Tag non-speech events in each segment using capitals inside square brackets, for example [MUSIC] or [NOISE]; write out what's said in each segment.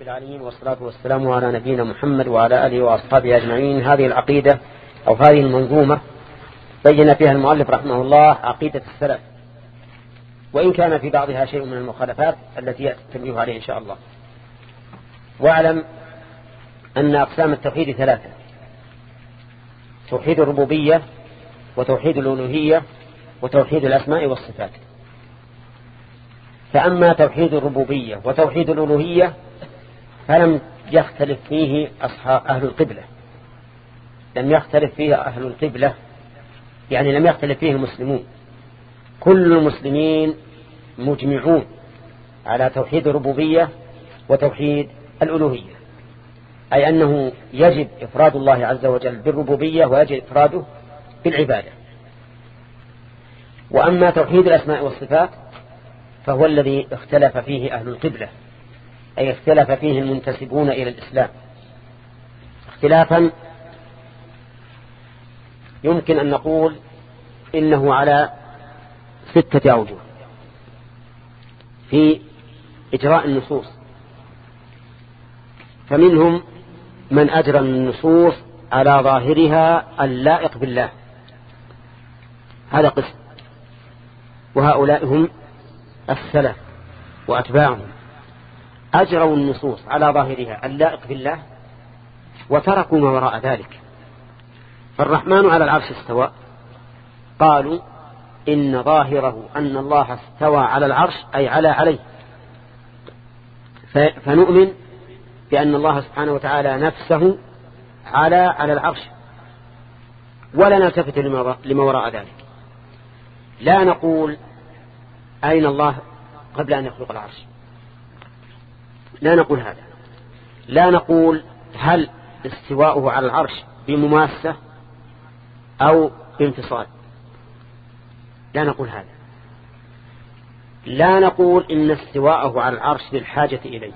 رب العالمين والصلاة والسلام على نبينا محمد وعلى آله وأصحابه أجمعين. هذه العقيدة أو هذه المنظومة بين فيها المؤلف رحمه الله عقيدة السلف وإن كان في بعضها شيء من المخالفات التي يأتي عليه إن شاء الله. واعلم أن أقسام التوحيد ثلاثة توحيد الربوبية وتوحيد الألوهية وتوحيد الأسماء والصفات. فأما توحيد الربوبية وتوحيد الألوهية فلم يختلف فيه أصحاب أهل القبلة. لم يختلف فيه أهل القبلة يعني لم يختلف فيه المسلمون. كل المسلمين مجمعون على توحيد الربوبية وتوحيد الألوهية. أي أنه يجب إفراد الله عز وجل بالربوبية ويجب إفراده بالعبادة. وأما توحيد الأسماء والصفات فهو الذي اختلف فيه أهل القبلة. أي اختلف فيه المنتسبون إلى الإسلام. اختلافا يمكن أن نقول إنه على ستة أوجه. في إجراء النصوص. فمنهم من أجرى النصوص على ظاهرها اللائق بالله. هذا قسم. وهؤلاء هم السلف وأتباعهم. أجروا النصوص على ظاهرها اللائق بالله وتركوا ما وراء ذلك. فالرحمن على العرش استوى. قالوا إن ظاهره أن الله استوى على العرش أي على عليه. فنؤمن بأن الله سبحانه وتعالى نفسه على على العرش. ولا نلتفت لما وراء ذلك. لا نقول أين الله قبل أن يخلق العرش. لا نقول هذا. لا نقول هل استواؤه على العرش بمماسة أو بانفصال. لا نقول هذا. لا نقول إن استواءه على العرش بالحاجة إليه.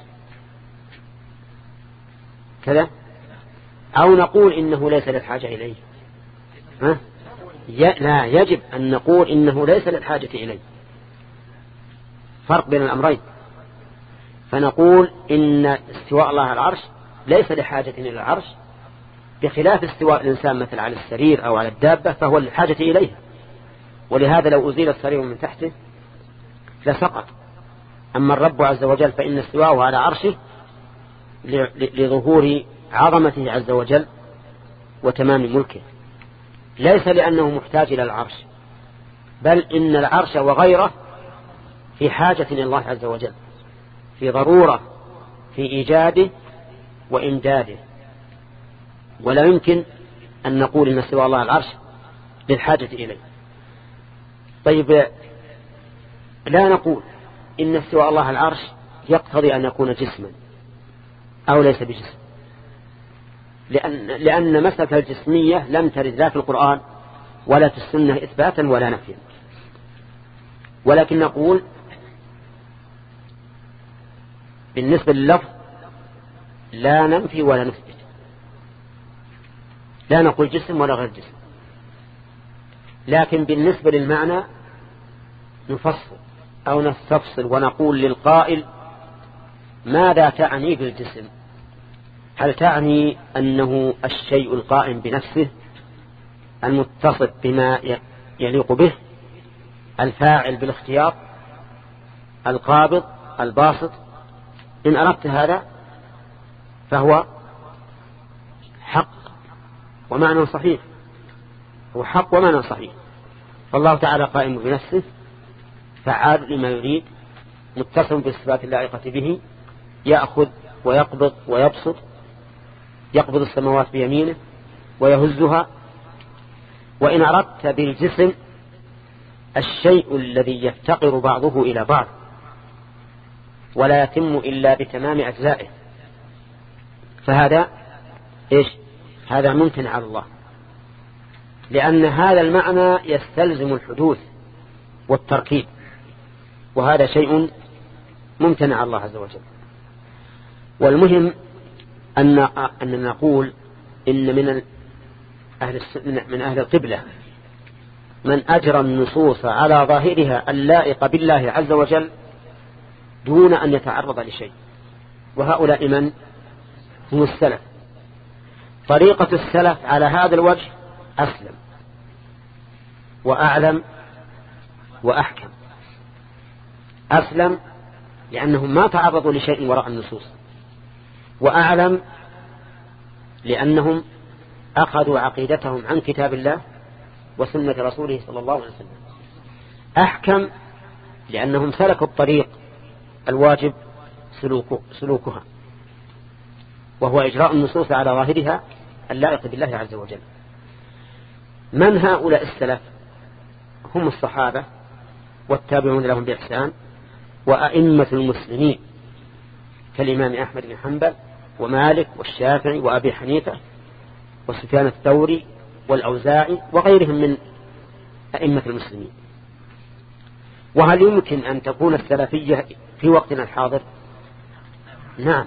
كذا؟ أو نقول إنه ليس للحاجة إليه. ها؟ لا يجب أن نقول إنه ليس للحاجة إليه. فرق بين الأمرين. فنقول إن استواء الله على العرش ليس لحاجة إلى العرش بخلاف استواء الإنسان مثل على السرير أو على الدابة فهو للحاجة إليه ولهذا لو أزيل السرير من تحته لسقط. أما الرب عز وجل فإن استواءه على عرشه لظهور عظمته عز وجل وتمام ملكه. ليس لأنه محتاج إلى العرش بل إن العرش وغيره في حاجة إلى الله عز وجل. في ضرورة في إيجاده وإمداده. ولا يمكن أن نقول إن استواء الله العرش للحاجة إليه. طيب لا نقول إن استواء الله العرش يقتضي أن يكون جسما أو ليس بجسم. لأن, لأن مسألة الجسمية لم ترد لا في القرآن ولا في السنة إثباتا ولا نفيا. ولكن نقول بالنسبة لللفظ لا ننفي ولا نثبت. لا نقول جسم ولا غير جسم. لكن بالنسبة للمعنى نفصل أو نستفصل ونقول للقائل ماذا تعني بالجسم؟ هل تعني أنه الشيء القائم بنفسه المتصف بما يليق به الفاعل بالاختيار القابض الباسط؟ إن أردت هذا فهو حق ومعنى صحيح. هو حق ومعنى صحيح. فالله تعالى قائم بنفسه فعال لما يريد متصل بالصفات اللائقة به يأخذ ويقبض ويبسط يقبض السماوات بيمينه ويهزها. وإن أردت بالجسم الشيء الذي يفتقر بعضه إلى بعض. ولا يتم إلا بتمام أجزائه. فهذا إيش؟ هذا ممكن على الله. لأن هذا المعنى يستلزم الحدوث والتركيب. وهذا شيء ممتنع الله عز وجل. والمهم أن أن نقول إن من أهل من أهل القبلة من أجرى النصوص على ظاهرها اللائق بالله عز وجل دون أن يتعرض لشيء. وهؤلاء من؟ هم السلف. طريقة السلف على هذا الوجه أسلم. وأعلم وأحكم. أسلم لأنهم ما تعرضوا لشيء وراء النصوص. وأعلم لأنهم أخذوا عقيدتهم عن كتاب الله وسنة رسوله صلى الله عليه وسلم. أحكم لأنهم سلكوا الطريق الواجب سلوك سلوكها. وهو إجراء النصوص على ظاهرها اللائق بالله عز وجل. من هؤلاء السلف؟ هم الصحابة والتابعون لهم بإحسان وأئمة المسلمين كالإمام أحمد بن حنبل ومالك والشافعي وأبي حنيفة وسفيان الثوري والأوزاعي وغيرهم من أئمة المسلمين. وهل يمكن أن تكون السلفية في وقتنا الحاضر؟ نعم.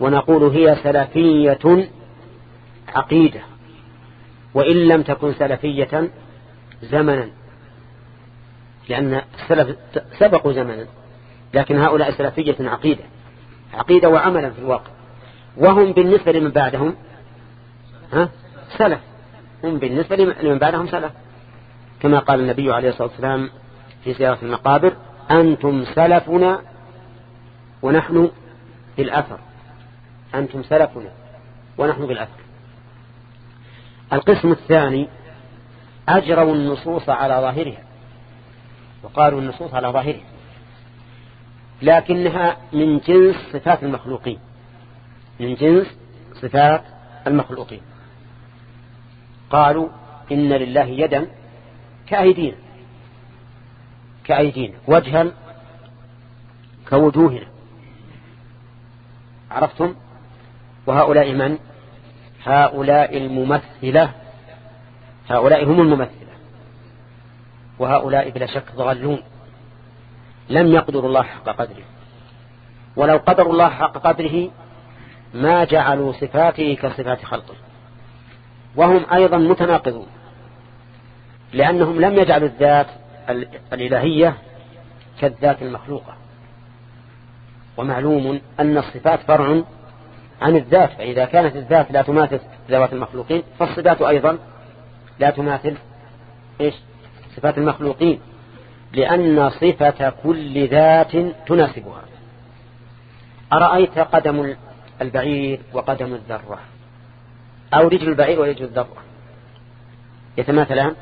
ونقول هي سلفية عقيدة. وإن لم تكن سلفية زمنا. لأن السلف سبقوا زمنا لكن هؤلاء سلفية عقيدة. عقيدة وعملا في الواقع. وهم بالنسبة لمن بعدهم؟ ها؟ سلف. هم بالنسبة لمن بعدهم سلف. كما قال النبي عليه الصلاة والسلام في زيارة المقابر أنتم سلفنا ونحن بالأثر. أنتم سلفنا ونحن بالأثر. القسم الثاني أجروا النصوص على ظاهرها. وقالوا النصوص على ظاهرها. لكنها من جنس صفات المخلوقين. من جنس صفات المخلوقين. قالوا إن لله يدا كأيدينا. كأيدينا وجها كوجوهنا. عرفتم؟ وهؤلاء من؟ هؤلاء الممثلة. هؤلاء هم الممثلة. وهؤلاء بلا شك ضالون. لم يقدروا الله حق قدره. ولو قدروا الله حق قدره ما جعلوا صفاته كصفات خلقه. وهم أيضا متناقضون. لأنهم لم يجعلوا الذات الإلهية كالذات المخلوقة. ومعلوم أن الصفات فرع عن الذات فإذا كانت الذات لا تماثل ذوات المخلوقين فالصفات أيضا لا تماثل إيش؟ صفات المخلوقين لأن صفة كل ذات تناسبها. أرأيت قدم البعير وقدم الذرة؟ أو رجل البعير ورجل الذرة؟ يتماثلان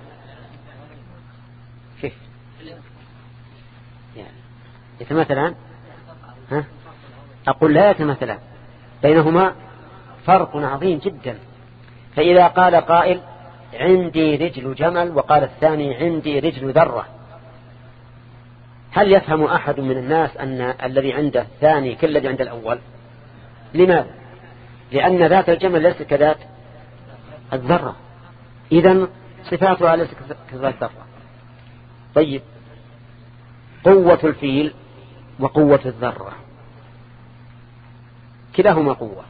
كيف يعني يتماثلان ها؟ أقول لا يتماثلان بينهما فرق عظيم جدا. فإذا قال قائل عندي رجل جمل وقال الثاني عندي رجل ذرة. هل يفهم أحد من الناس أن الذي عنده الثاني كالذي عند الأول؟ لماذا؟ لأن ذات الجمل ليست كذات الذرة. إذا صفاتها ليست كذات الذرة. طيب. قوة الفيل وقوة الذرة. كلاهما قوة.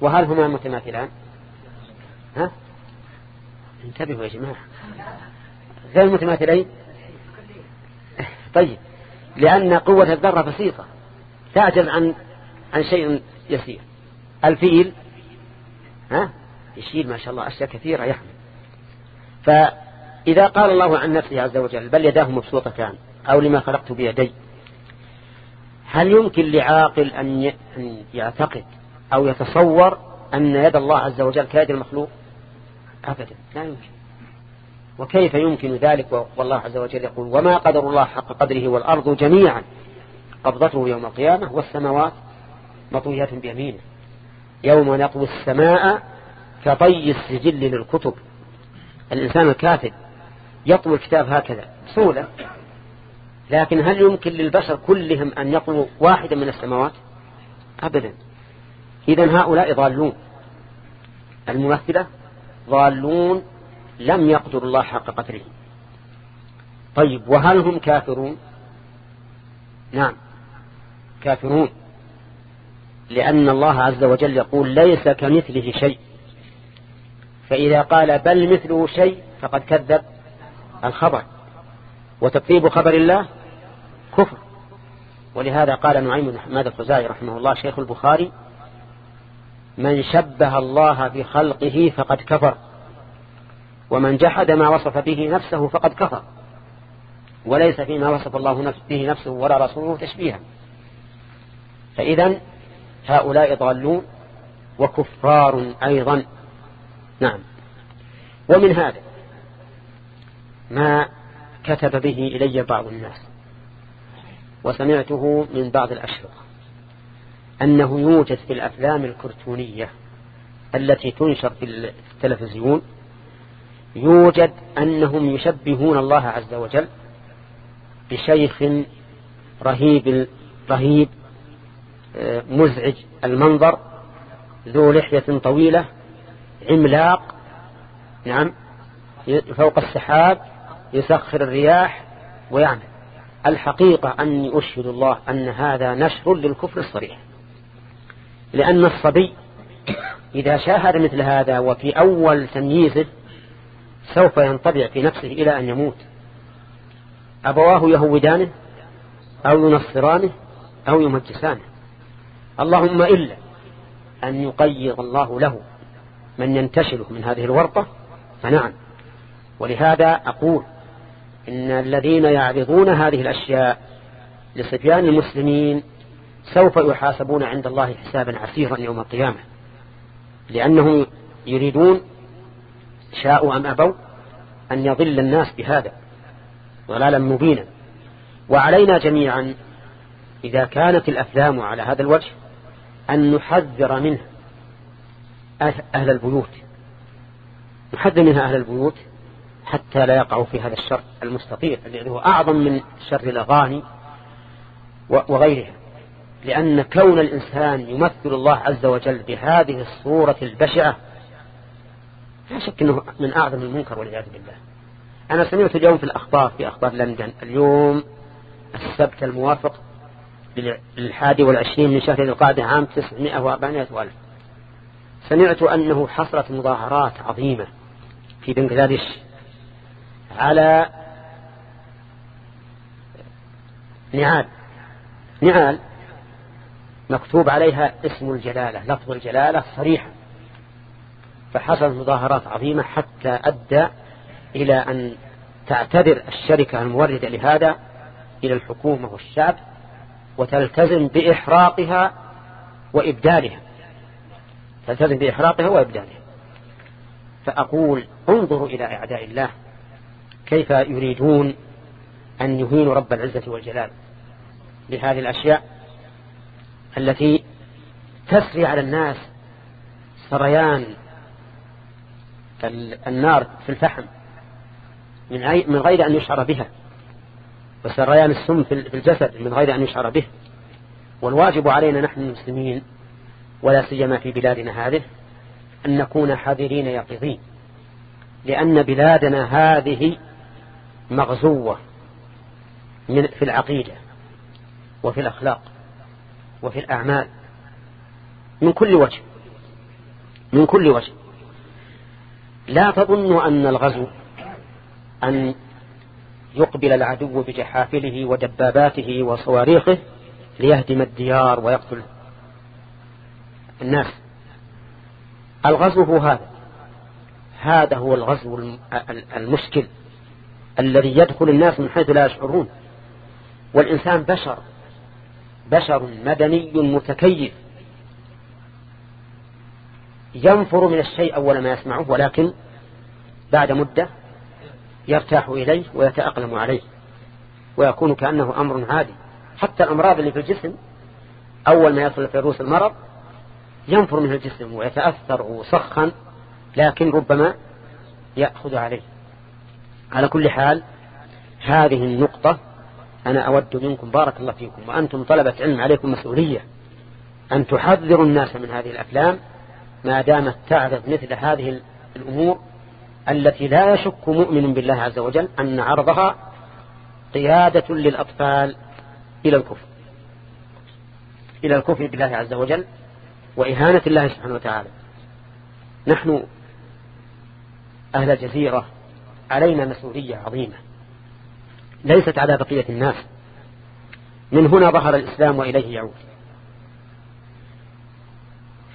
وهل هما متماثلان. ها؟ انتبهوا يا جماعة. غير متماثلين؟ طيب. لأن قوة الذرة بسيطة. تعجز عن عن شيء يسير. الفيل ها؟ يشيل ما شاء الله أشياء كثيرة يحمل. فإذا قال الله عن نفسه عز وجل بل يداه مبسوطتان أو لما خلقت بيدي. هل يمكن لعاقل أن يعتقد أو يتصور أن يد الله عز وجل كيد المخلوق؟ أبدا لا يمكن. وكيف يمكن ذلك؟ والله عز وجل يقول وما قدر الله حق قدره والأرض جميعا قبضته يوم القيامة والسماوات مطويات بيمينه. يوم نطوي السماء كطي السجل للكتب. الإنسان الكاتب يطوي الكتاب هكذا بسهولة. لكن هل يمكن للبشر كلهم أن يطلوا واحدا من السماوات؟ أبدا. إذا هؤلاء ضالون. الممثلة ضالون لم يقدر الله حق قدره. طيب وهل هم كافرون؟ نعم كافرون. لأن الله عز وجل يقول ليس كمثله شيء. فإذا قال بل مثله شيء فقد كذب الخبر. وتكذيب خبر الله كفر. ولهذا قال نعيم بن حماد الخزاعي رحمه الله شيخ البخاري من شبه الله بخلقه فقد كفر ومن جحد ما وصف به نفسه فقد كفر وليس فيما وصف الله به نفسه ولا رسوله تشبيها. فإذا هؤلاء ضالون وكفار أيضا. نعم. ومن هذا ما كتب به إلي بعض الناس. وسمعته من بعض الأشرطة أنه يوجد في الأفلام الكرتونية التي تنشر في التلفزيون يوجد أنهم يشبهون الله عز وجل بشيخ رهيب رهيب آه، مزعج المنظر ذو لحية طويلة عملاق نعم فوق السحاب يسخر الرياح ويعمل. الحقيقة أني أشهد الله أن هذا نشر للكفر الصريح. لأن الصبي إذا شاهد مثل هذا وفي أول تمييزه سوف ينطبع في نفسه إلى أن يموت. أبواه يهودانه أو ينصرانه أو يمجسانه. اللهم إلا أن يقيض الله له من ينتشله من هذه الورطة. فنعم. ولهذا أقول إن الذين يعرضون هذه الأشياء لصبيان المسلمين سوف يحاسبون عند الله حسابا عسيرا يوم القيامة لأنهم يريدون شاءوا أم أبوا أن يضل الناس بهذا ضلالا مبينا. وعلينا جميعا إذا كانت الأفلام على هذا الوجه أن نحذر منها أهل البيوت نحذر منها أهل البيوت حتى لا يقعوا في هذا الشر المستطير الذي هو أعظم من شر الأغاني وغيرها. لأن كون الإنسان يمثل الله عز وجل بهذه الصورة البشعة لا شك أنه من أعظم المنكر والعياذ بالله. أنا سمعت اليوم في الأخبار في أخبار لندن اليوم السبت الموافق للحادي والعشرين من شهر القادة عام تسعمائة وأربعمائة ألف سمعت أنه حصلت مظاهرات عظيمة في بنغلاديش. على نعال. نعال مكتوب عليها اسم الجلالة لفظ الجلالة صريحا فحصلت مظاهرات عظيمة حتى أدى إلى أن تعتذر الشركة الموردة لهذا إلى الحكومة والشعب وتلتزم بإحراقها وإبدالها. تلتزم بإحراقها وإبدالها. فأقول انظروا إلى أعداء الله. كيف يريدون أن يهينوا رب العزة والجلال بهذه الأشياء التي تسري على الناس سريان النار في الفحم من غير أن يشعر بها وسريان السم في الجسد من غير أن يشعر به. والواجب علينا نحن المسلمين ولا سيما في بلادنا هذه أن نكون حذرين يقظين لأن بلادنا هذه مغزوة من في العقيدة وفي الأخلاق وفي الأعمال. من كل وجه. من كل وجه. لا تظن أن الغزو أن يقبل العدو بجحافله ودباباته وصواريخه ليهدم الديار ويقتل الناس. الغزو هو هذا. هذا هو الغزو المشكل. الذي يدخل الناس من حيث لا يشعرون. والإنسان بشر بشر مدني متكيف. ينفر من الشيء أول ما يسمعه ولكن بعد مدة يرتاح إليه ويتأقلم عليه ويكون كأنه أمر عادي. حتى الأمراض اللي في الجسم أول ما يصل فيروس المرض ينفر منه الجسم ويتأثر وسخن لكن ربما يأخذ عليه. على كل حال هذه النقطة أنا أود منكم بارك الله فيكم وأنتم طلبة علم عليكم مسؤولية أن تحذروا الناس من هذه الأفلام ما دامت تعرض مثل هذه الأمور التي لا يشك مؤمن بالله عز وجل أن عرضها قيادة للأطفال إلى الكفر. إلى الكفر بالله عز وجل وإهانة الله سبحانه وتعالى. نحن أهل الجزيرة علينا مسؤولية عظيمة. ليست على بقية الناس. من هنا ظهر الإسلام وإليه يعود.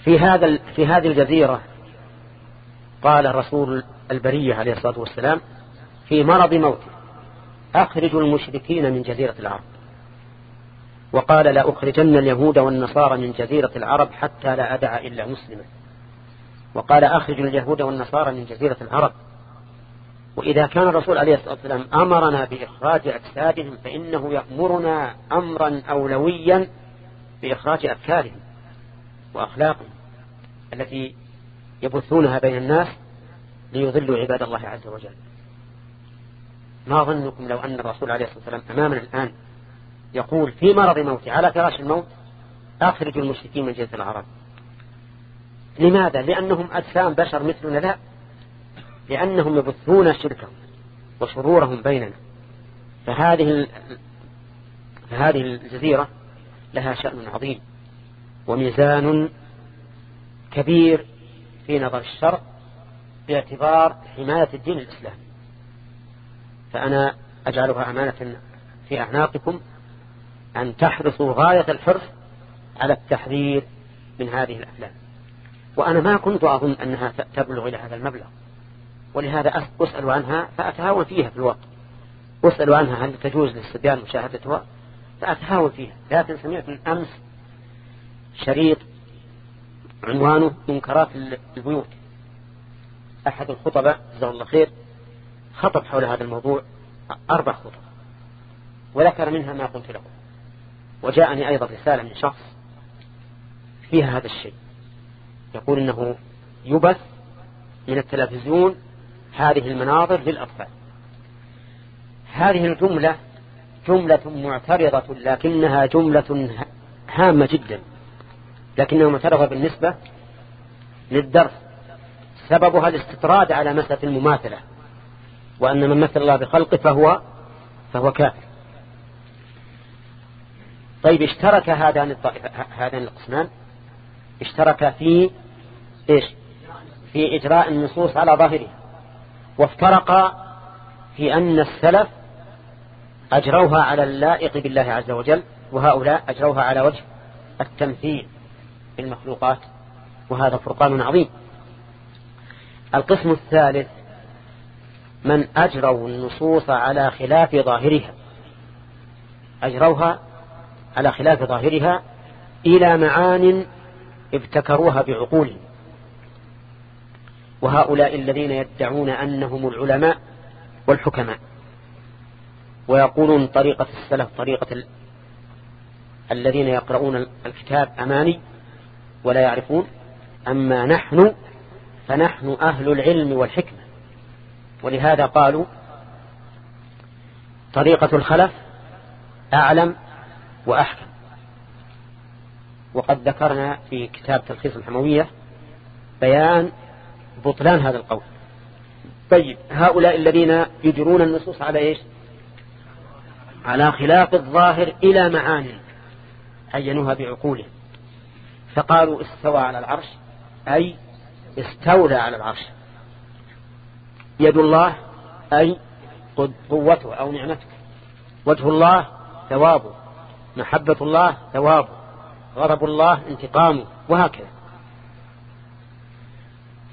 في هذا في هذه الجزيرة قال رسول البرية عليه الصلاة والسلام في مرض موته أخرجوا المشركين من جزيرة العرب. وقال لا أخرجن اليهود والنصارى من جزيرة العرب حتى لا أدع إلا مسلما. وقال أخرجوا اليهود والنصارى من جزيرة العرب. وإذا كان الرسول عليه الصلاة والسلام أمرنا بإخراج أجسادهم فإنه يأمرنا أمرا أولويا بإخراج أفكارهم وأخلاقهم التي يبثونها بين الناس ليضلوا عباد الله عز وجل. ما ظنكم لو أن الرسول عليه الصلاة والسلام أمامنا الآن يقول في مرض موته على فراش الموت أخرجوا المشركين من جنس العرب. لماذا؟ لأنهم أجسام بشر مثلنا لا. لأنهم يبثون شركهم وشرورهم بيننا. فهذه فهذه الجزيرة لها شأن عظيم وميزان كبير في نظر الشرع باعتبار حماية الدين الإسلامي. فأنا أجعلها أمانة في أعناقكم أن تحرصوا غاية الحرص على التحذير من هذه الأفلام وأنا ما كنت أظن أنها تبلغ إلى هذا المبلغ. ولهذا أسأل عنها فأتهاون فيها في الوقت. أسأل عنها هل تجوز للصبيان مشاهدتها؟ فأتهاون فيها. لكن سمعت من أمس شريط عنوانه منكرات البيوت. أحد الخطباء جزاه الله خير خطب حول هذا الموضوع أربع خطب وذكر منها ما قلت له وجاءني أيضا رسالة من شخص فيها هذا الشيء. يقول إنه يبث من التلفزيون هذه المناظر للأطفال. هذه الجملة جملة معترضة لكنها جملة هامة جدا. لكنها معترضة بالنسبة للدرس. سببها الاستطراد على مسألة المماثلة وأن من مثل الله بخلقه فهو فهو كافر. طيب اشترك هذان هذان القسمان. اشترك في إيش؟ في إجراء النصوص على ظاهرها وافترقا في أن السلف أجروها على اللائق بالله عز وجل وهؤلاء أجروها على وجه التمثيل بالمخلوقات وهذا فرقان عظيم. القسم الثالث من أجروا النصوص على خلاف ظاهرها. أجروها على خلاف ظاهرها إلى معان ابتكروها بعقولهم وهؤلاء الذين يدعون أنهم العلماء والحكماء. ويقولون طريقة السلف طريقة ال... الذين يقرؤون الكتاب أماني ولا يعرفون أما نحن فنحن أهل العلم والحكمة. ولهذا قالوا طريقة الخلف أعلم وأحكم. وقد ذكرنا في كتاب تلخيص الحموية بيان بطلان هذا القول. طيب هؤلاء الذين يجرون النصوص على إيش؟ على خلاف الظاهر إلى معاني عينوها بعقولهم فقالوا استوى على العرش أي استولى على العرش. يد الله أي قوته أو نعمته. وجه الله ثوابه. محبة الله ثوابه. غضب الله انتقامه. وهكذا.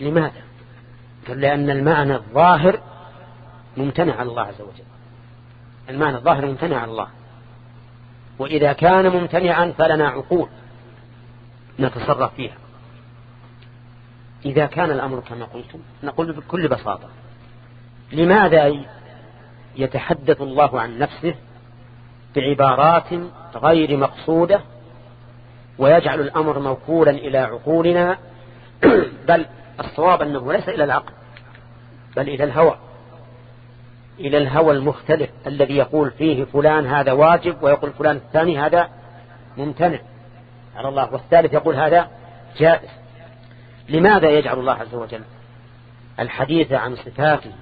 لماذا؟ قال لأن المعنى الظاهر ممتنع على الله عز وجل. المعنى الظاهر ممتنع على الله. وإذا كان ممتنعا فلنا عقول نتصرف فيها. إذا كان الأمر كما قلتم نقول بكل بساطة لماذا يتحدث الله عن نفسه بعبارات غير مقصودة ويجعل الأمر موكولا إلى عقولنا؟ [CLEARS THROAT] بل الصواب أنه ليس إلى العقل بل إلى الهوى إلى الهوى المختلف الذي يقول فيه فلان هذا واجب ويقول فلان الثاني هذا ممتنع. على الله. والثالث يقول هذا جائز. لماذا يجعل الله عز وجل الحديث عن صفاته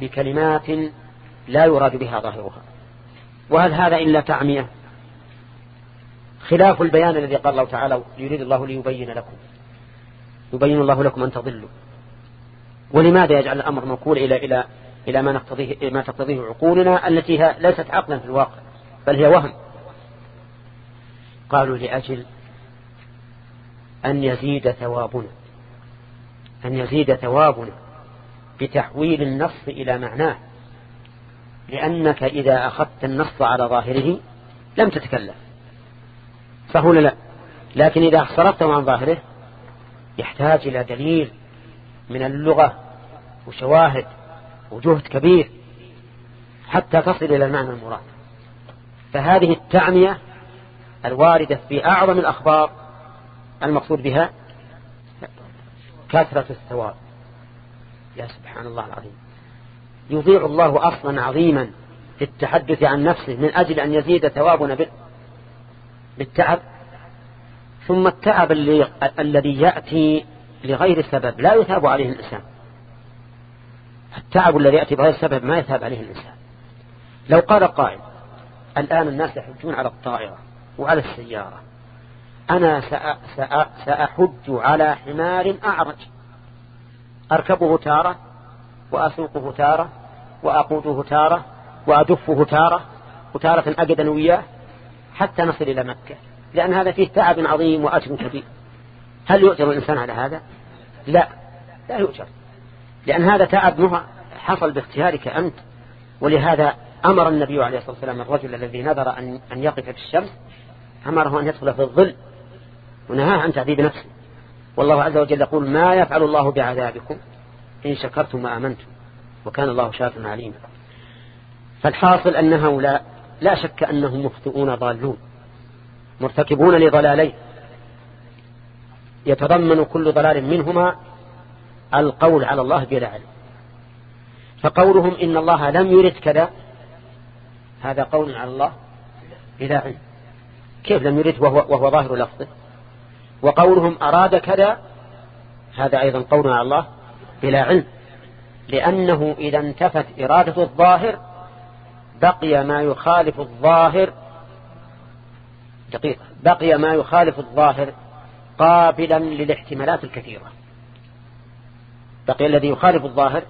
بكلمات لا يراد بها ظاهرها؟ وهل هذا إلا تعمية؟ خلاف البيان الذي قال الله تعالى يريد الله ليبين لكم يبين الله لكم أن تضلوا. ولماذا يجعل الأمر موكول إلى إلى إلى ما نقتضيه ما تقتضيه عقولنا التي ليست عقلا في الواقع بل هي وهم. قالوا لأجل أن يزيد ثوابنا أن يزيد ثوابنا بتحويل النص إلى معناه لأنك إذا أخذت النص على ظاهره لم تتكلف فهنا لا؟ لكن إذا صرفته عن ظاهره يحتاج إلى دليل من اللغة وشواهد وجهد كبير حتى تصل إلى المعنى المراد. فهذه التعمية الواردة في أعظم الأخبار المقصود بها كثرة الثواب. يا سبحان الله العظيم. يضيع الله أصلا عظيما في التحدث عن نفسه من أجل أن يزيد ثوابنا بالتعب. ثم التعب اللي الذي يأتي لغير سبب لا يثاب عليه الإنسان. التعب الذي يأتي بغير سبب ما يثاب عليه الإنسان. لو قال قائل الآن الناس يحجون على الطائرة وعلى السيارة. أنا سأحج على حمار أعرج. أركبه تارة وأسوقه تارة وأقوده تارة وأدفه تارة وتارة أجدا وياه حتى نصل إلى مكة. لأن هذا فيه تعب عظيم وأجر كبير. هل يؤجر الإنسان على هذا؟ لا. لا يؤجر. لأن هذا تعب حصل باختيارك أنت. ولهذا أمر النبي عليه الصلاة والسلام الرجل الذي نذر أن يقف في الشمس أمره أن يدخل في الظل ونهاه عن تعذيب نفسه. والله عز وجل يقول ما يفعل الله بعذابكم إن شكرتم وآمنتم وكان الله شاكرا عليما. فالحاصل أن هؤلاء لا شك أنهم مخطئون ضالون. مرتكبون لضلالين يتضمن كل ضلال منهما القول على الله بلا علم. فقولهم إن الله لم يرد كذا هذا قول على الله بلا علم. كيف لم يرد؟ وهو, وهو ظاهر لفظه. وقولهم أراد كذا هذا أيضا قول على الله بلا علم. لأنه إذا انتفت إرادة الظاهر بقي ما يخالف الظاهر دقيقة. بقي ما يخالف الظاهر قابلا للاحتمالات الكثيرة. بقي الذي يخالف الظاهر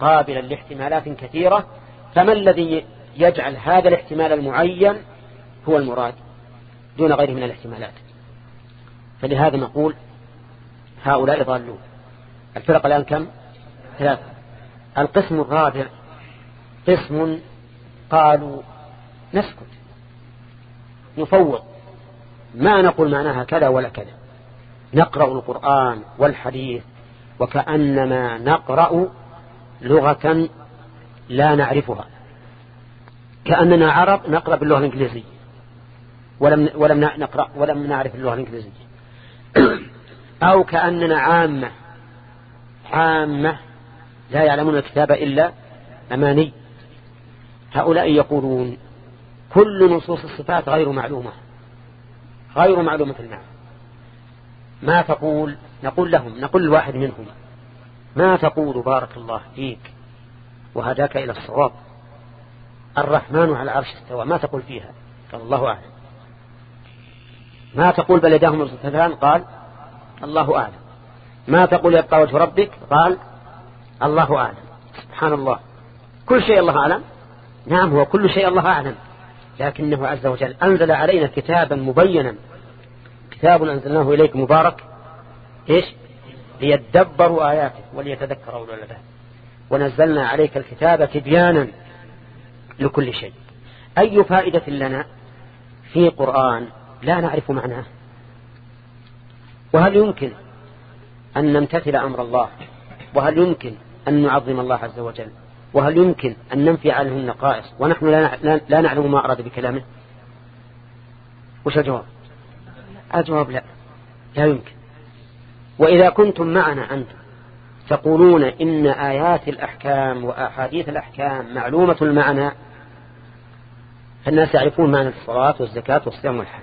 قابلا لاحتمالات كثيرة. فما الذي يجعل هذا الاحتمال المعين هو المراد دون غيره من الاحتمالات؟ فلهذا نقول هؤلاء ضالون. الفرق الآن كم؟ ثلاثة. القسم الرابع قسم قالوا نسكت نفوض ما نقول معناها كذا ولا كذا. نقرأ القرآن والحديث وكأنما نقرأ لغة لا نعرفها. كأننا عرب نقرأ باللغة الإنجليزية. ولم ولم نقرأ ولم نعرف اللغة الإنجليزية. [CLEARS THROAT] أو كأننا عامة عامة لا يعلمون الكتاب إلا أماني. هؤلاء يقولون كل نصوص الصفات غير معلومة. غير معلومة المعنى. ما تقول؟ نقول لهم نقول الواحد منهم ما تقول بارك الله فيك وهداك إلى الصواب؟ الرحمن على عرش استوى. ما تقول فيها؟ قال الله أعلم. ما تقول بل يداه مرسلتان قال الله أعلم. ما تقول يبقى وجه ربك؟ قال الله أعلم. سبحان الله. كل شيء الله أعلم؟ نعم هو كل شيء الله أعلم. لكنه عز وجل أنزل علينا كتابا مبينا. كتاب أنزلناه إليك مبارك. إيش؟ ليدبروا آياته وليتذكروا أولو الألباب ونزلنا عليك الكتاب تبيانا لكل شيء. أي فائدة لنا في قرآن لا نعرف معناه. وهل يمكن أن نمتثل أمر الله؟ وهل يمكن أن نعظم الله عز وجل؟ وهل يمكن أن ننفي عنه النقائص ونحن لا نعلم ما أراد بكلامه. وش الجواب؟ الجواب لا. لا يمكن. وإذا كنتم معنا أنتم تقولون إن آيات الأحكام وأحاديث الأحكام معلومة المعنى فالناس يعرفون معنى الصلاة والزكاة والصيام والحج.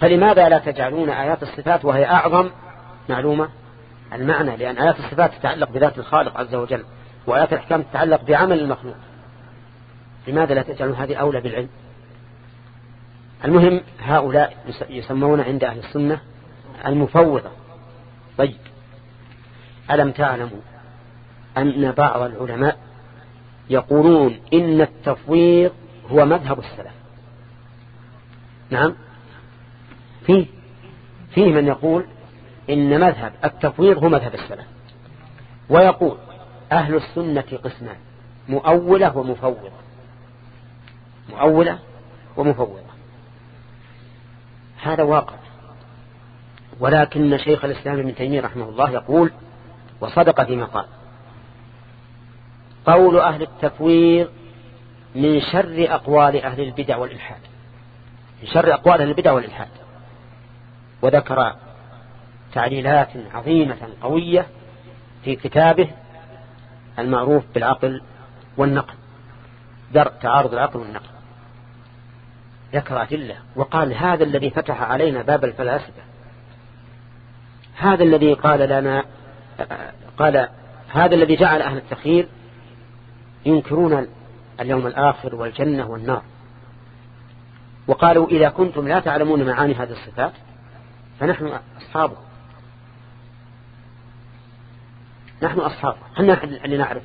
فلماذا لا تجعلون آيات الصفات وهي أعظم معلومة المعنى؟ لأن آيات الصفات تتعلق بذات الخالق عز وجل. وآيات الأحكام تتعلق بعمل المخلوق. لماذا لا تجعلون هذه أولى بالعلم؟ المهم هؤلاء يسمون عند أهل السنة المفوضة. طيب. ألم تعلموا أن بعض العلماء يقولون إن التفويض هو مذهب السلف؟ نعم. فيه فيه من يقول إن مذهب التفويض هو مذهب السلف. ويقول أهل السنة قسمان مؤولة ومفوضة. مؤولة ومفوضة. هذا واقع. ولكن شيخ الإسلام ابن تيمية رحمه الله يقول وصدق فيما قال قول أهل التفويض من شر أقوال أهل البدع والإلحاد. من شر أقوال أهل البدع والإلحاد. وذكر تعليلات عظيمة قوية في كتابه المعروف بالعقل والنقل. درء تعارض العقل والنقل. ذكر أدلة وقال هذا الذي فتح علينا باب الفلاسفة. هذا الذي قال لنا قال هذا الذي جعل أهل التخيير ينكرون اليوم الآخر والجنة والنار. وقالوا إذا كنتم لا تعلمون معاني هذه الصفات فنحن أصحابه نحن أصحابه نحن اللي نعرف؟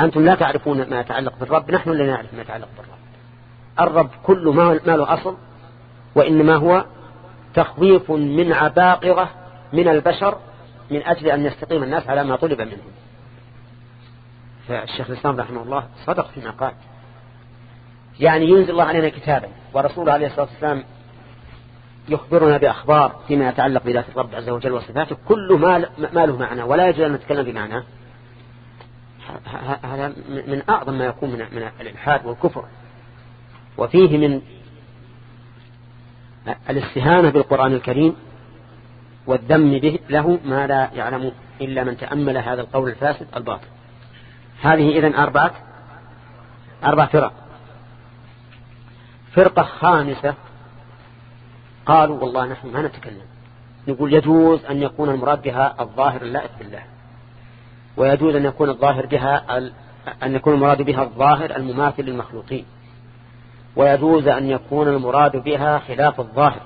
أنتم لا تعرفون ما يتعلق بالرب نحن اللي نعرف ما يتعلق بالرب. الرب كل ما له أصل وإنما هو تخويف من عباقرة من البشر من أجل أن يستقيم الناس على ما طلب منهم. فالشيخ الإسلام رحمه الله صدق فيما قال. يعني ينزل الله علينا كتابا ورسوله عليه الصلاة والسلام يخبرنا بأخبار فيما يتعلق بذات الرب عز وجل وصفاته. كل ما, له معنى ولا يجوز أن نتكلم بمعنى. هذا من أعظم ما يكون من, من الإلحاد والكفر. وفيه من الاستهانة بالقرآن الكريم والذم به له ما لا يعلم إلا من تأمل هذا القول الفاسد الباطل. هذه إذن أربعة أربع فرق. فرقة خامسة قالوا والله نحن ما نتكلم. نقول يجوز أن يكون المراد بها الظاهر اللائق بالله. ويجوز أن يكون الظاهر بها أن يكون المراد بها الظاهر المماثل للمخلوقين. ويجوز أن يكون المراد بها خلاف الظاهر.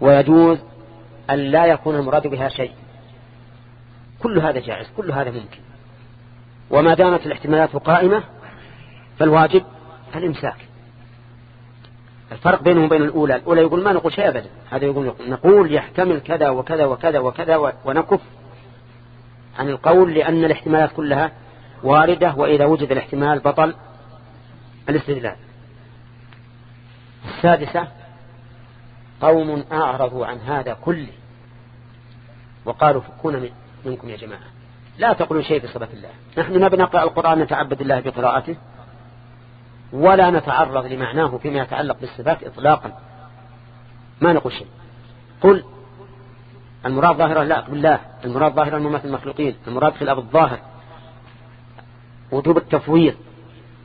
ويجوز أن لا يكون المراد بها شيء. كل هذا جائز كل هذا ممكن. وما دامت الاحتمالات قائمة فالواجب الإمساك. الفرق بينه وبين الأولى الأولى يقول ما نقول شيء أبدا هذا يقول نقول يحتمل كذا وكذا وكذا وكذا ونكف عن القول لأن الاحتمالات كلها واردة وإذا وجد الاحتمال بطل الاستدلال. السادسة قوم أعرضوا عن هذا كله وقالوا فكونا منكم يا جماعة. لا تقولوا شيء في الله. نحن نبي نقرأ القرآن نتعبد الله بقراءته. ولا نتعرض لمعناه فيما يتعلق بالصفات إطلاقا. ما نقول شيء. قل المراد ظاهرة لا بالله المراد ظاهرة ممثل المخلوقين. المراد خلاف الظاهر. وجوب التفويض.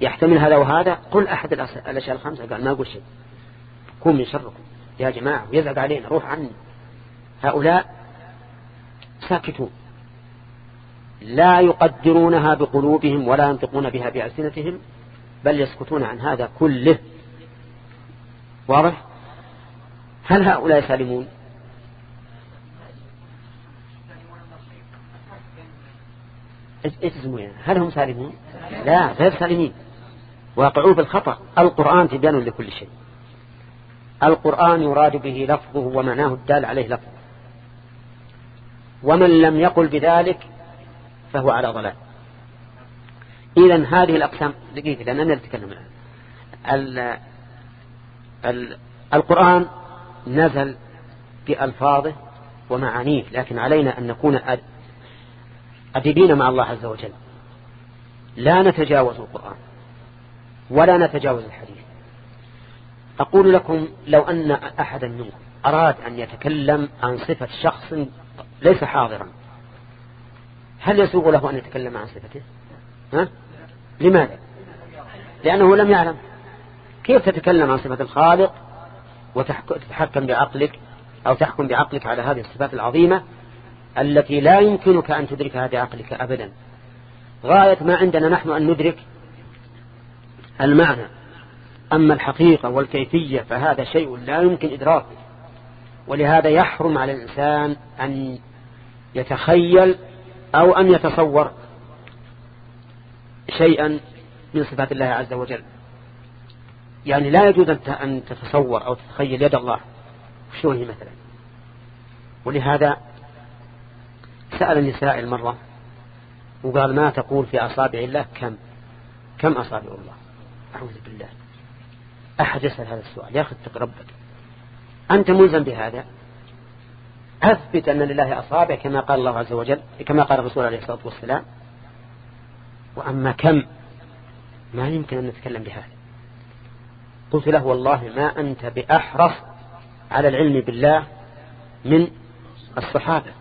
يحتمل هذا وهذا؟ قل أحد الأشياء الخمسة. قال ما أقول شيء. كون من شركم. يا جماعة ويزعق علينا. روح عني. هؤلاء ساكتون. لا يقدرونها بقلوبهم ولا ينطقون بها بألسنتهم. بل يسكتون عن هذا كله. واضح؟ هل هؤلاء سالمون؟ إيش هل هم سالمون؟ لا غير سالمين. واقعوا بالخطأ القرآن تبيان لكل شيء. القرآن يراد به لفظه ومعناه الدال عليه لفظه. ومن لم يقل بذلك فهو على ضلال. إذا هذه الأقسام دقيقة لأننا نتكلم الآن. القرآن نزل بألفاظه ومعانيه لكن علينا أن نكون أدبين مع الله عز وجل. لا نتجاوز القرآن ولا نتجاوز الحديث. أقول لكم لو أن أحدا منكم أراد أن يتكلم عن صفة شخص ليس حاضرا هل يسوغ له أن يتكلم عن صفته؟ ها؟ لماذا؟ لأنه لم يعلم. كيف تتكلم عن صفة الخالق وتتحكم بعقلك أو تحكم بعقلك على هذه الصفات العظيمة التي لا يمكنك أن تدركها بعقلك أبدا؟ غاية ما عندنا نحن أن ندرك المعنى. أما الحقيقة والكيفية فهذا شيء لا يمكن إدراكه ولهذا يحرم على الإنسان أن يتخيل أو أن يتصور. شيئا من صفات الله عز وجل. يعني لا يجوز أن تتصور أو تتخيل يد الله. شلون هي مثلا؟ ولهذا سأل النساء مرة وقال ما تقول في أصابع الله؟ كم؟ كم أصابع الله؟ أعوذ بالله. أحد يسأل هذا السؤال. يا أخي اتق ربك. أنت ملزم بهذا. أثبت أن لله أصابع كما قال الله عز وجل كما قال الرسول عليه الصلاة والسلام. وأما كم؟ ما يمكن أن نتكلم بهذا. قلت له والله ما أنت بأحرص على العلم بالله من الصحابة.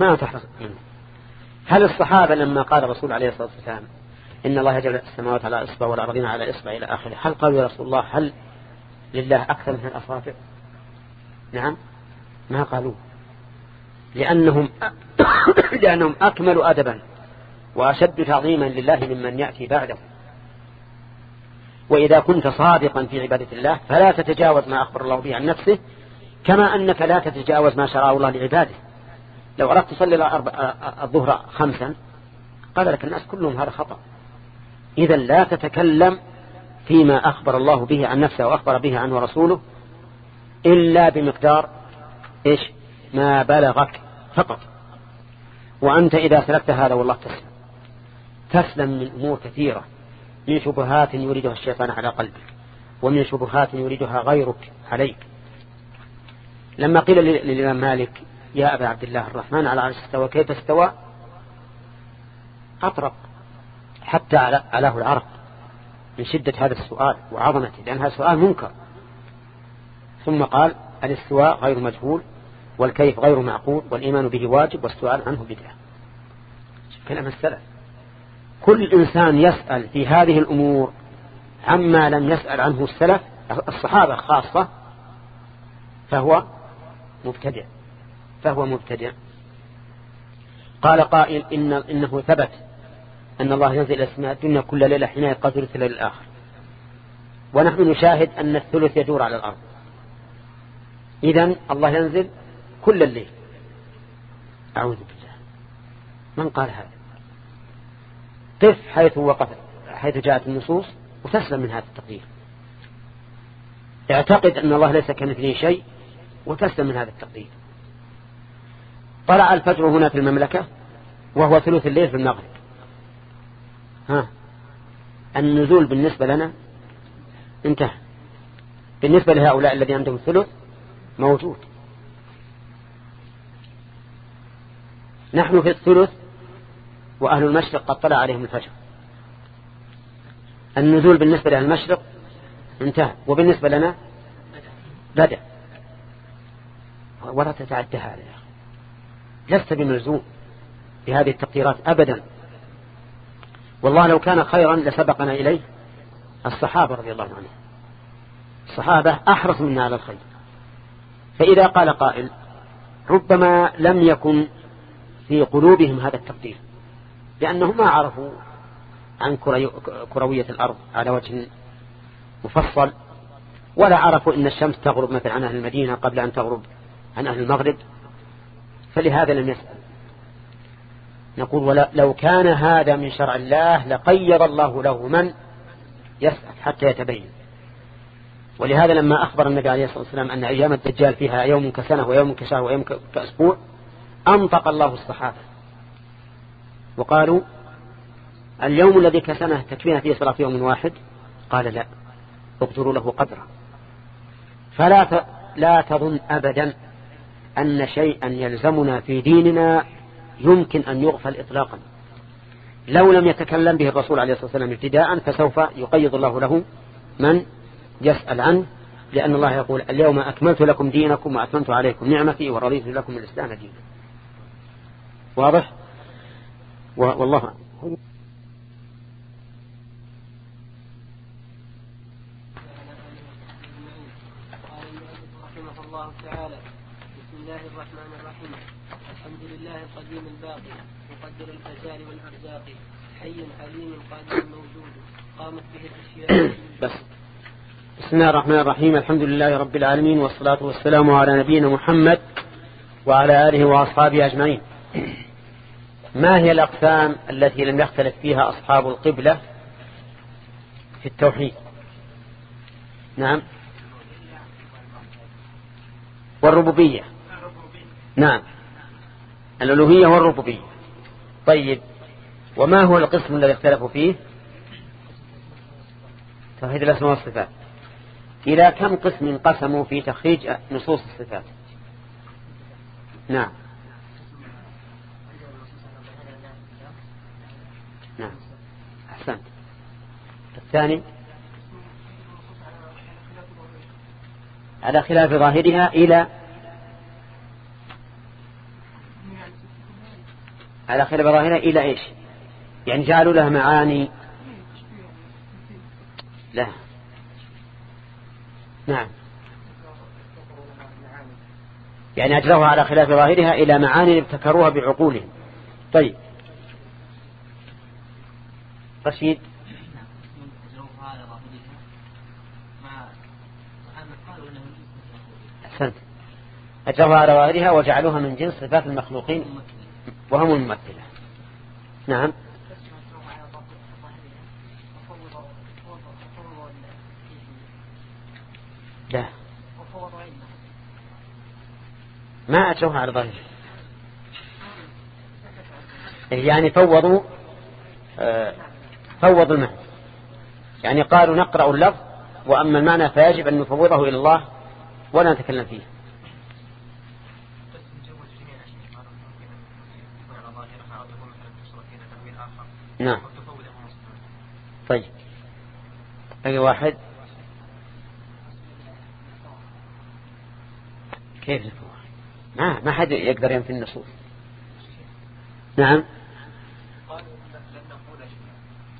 ما تحرص منه. هل الصحابة لما قال الرسول عليه الصلاة والسلام إن الله يجعل السماوات على إصبع والأرضين على إصبع إلى آخره هل قالوا يا رسول الله هل لله أكثر من الأصابع؟ نعم. ما قالوا. لأنهم [COUGHS] لأنهم أكملوا أدبا. وأشد تعظيما لله ممن يأتي بعده. وإذا كنت صادقا في عبادة الله فلا تتجاوز ما أخبر الله به عن نفسه كما أنك لا تتجاوز ما شرعه الله لعباده. لو أردت تصلي الظهر خمسا قال لك الناس كلهم هذا خطأ. إذا لا تتكلم فيما أخبر الله به عن نفسه وأخبر به عنه رسوله إلا بمقدار إيش؟ ما بلغك فقط. وأنت إذا سلكت هذا والله تسلم. تسلم من أمور كثيرة. من شبهات يريدها الشيطان على قلبك ومن شبهات يريدها غيرك عليك. لما قيل للإمام مالك يا أبا عبد الله الرحمن على عرش استوى كيف استوى؟ أطرق حتى علاه العرق من شدة هذا السؤال وعظمته لأن هذا سؤال منكر. ثم قال الاستواء غير مجهول والكيف غير معقول والإيمان به واجب والسؤال عنه بدعة. كلام السلف. كل إنسان يسأل في هذه الأمور عما لم يسأل عنه السلف الصحابة خاصة فهو مبتدع فهو مبتدع. قال قائل إن إنه ثبت أن الله ينزل السماء الدنيا كل ليلة حين يبقى ثلث الليل الآخر. ونحن نشاهد أن الثلث يدور على الأرض. إذا الله ينزل كل الليل. أعوذ بالله. من قال هذا؟ قف حيث وقفت حيث جاءت النصوص وتسلم من هذا التقدير. اعتقد أن الله ليس كمثله شيء وتسلم من هذا التقدير. طلع الفجر هنا في المملكة وهو ثلث الليل في المغرب. ها النزول بالنسبة لنا انتهى. بالنسبة لهؤلاء الذين عندهم ثلث موجود. نحن في الثلث وأهل المشرق قد طلع عليهم الفجر. النزول بالنسبة لأهل المشرق انتهى وبالنسبة لنا بدأ. ولا تتعدى هذا لست بملزوم بهذه التقديرات أبدا. والله لو كان خيرا لسبقنا إليه الصحابة رضي الله عنهم. الصحابة أحرص منا على الخير. فإذا قال قائل ربما لم يكن في قلوبهم هذا التقدير. لأنهم ما عرفوا عن كروية الأرض على وجه مفصل ولا عرفوا أن الشمس تغرب مثلا عن أهل المدينة قبل أن تغرب عن أهل المغرب فلهذا لم يسأل. نقول ولا لو كان هذا من شرع الله لقيض الله له من يسأل حتى يتبين. ولهذا لما أخبر النبي عليه الصلاة والسلام أن أيام الدجال فيها يوم كسنة ويوم كشهر ويوم كأسبوع أنطق الله الصحابة. وقالوا اليوم الذي كسنه تكفينا فيه صلاة يوم واحد؟ قال لا اقدروا له قدره فلا لا تظن أبدا أن شيئا يلزمنا في ديننا يمكن أن يغفل إطلاقا. لو لم يتكلم به الرسول عليه الصلاة والسلام ابتداء فسوف يقيض الله له من يسأل عنه لأن الله يقول اليوم أكملت لكم دينكم وأتممت عليكم نعمتي ورضيت لكم الإسلام دينا. واضح؟ والله. الله تعالى بسم الله الرحمن الرحيم الحمد لله القديم الباقي مقدر الفجار والأرزاق حي حليم قادر موجود قامت به الأشياء بس. بسم الله الرحمن الرحيم. الحمد لله رب العالمين والصلاة والسلام على نبينا محمد وعلى آله وأصحابه أجمعين. ما هي الأقسام التي لم يختلف فيها أصحاب القبلة في التوحيد؟ نعم. والربوبية. نعم. الألوهية والربوبية. طيب. وما هو القسم الذي اختلفوا فيه؟ توحيد الأسماء والصفات. إلى كم قسم انقسموا في تخريج نصوص الصفات؟ نعم. أحسنت الثاني. على خلاف ظاهرها إلى على خلاف ظاهرها إلى إيش؟ يعني جعلوا لها معاني. لا نعم. يعني أجروها على خلاف ظاهرها إلى معاني ابتكروها بعقولهم. طيب. رشيد أحسنت. أجروها على ظاهرها وجعلوها من جنس صفات المخلوقين وهم الممثلة. نعم. لا. ما أتوها على ظاهر يعني فوضوا آه، فوضوا المعنى يعني قالوا نقرأ اللفظ وأما المعنى فيجب أن نفوضه إلى الله ولا نتكلم فيه. نعم. طيب. أي واحد؟ كيف نفوه ما ما حد يقدر ينفي النصوص. نعم.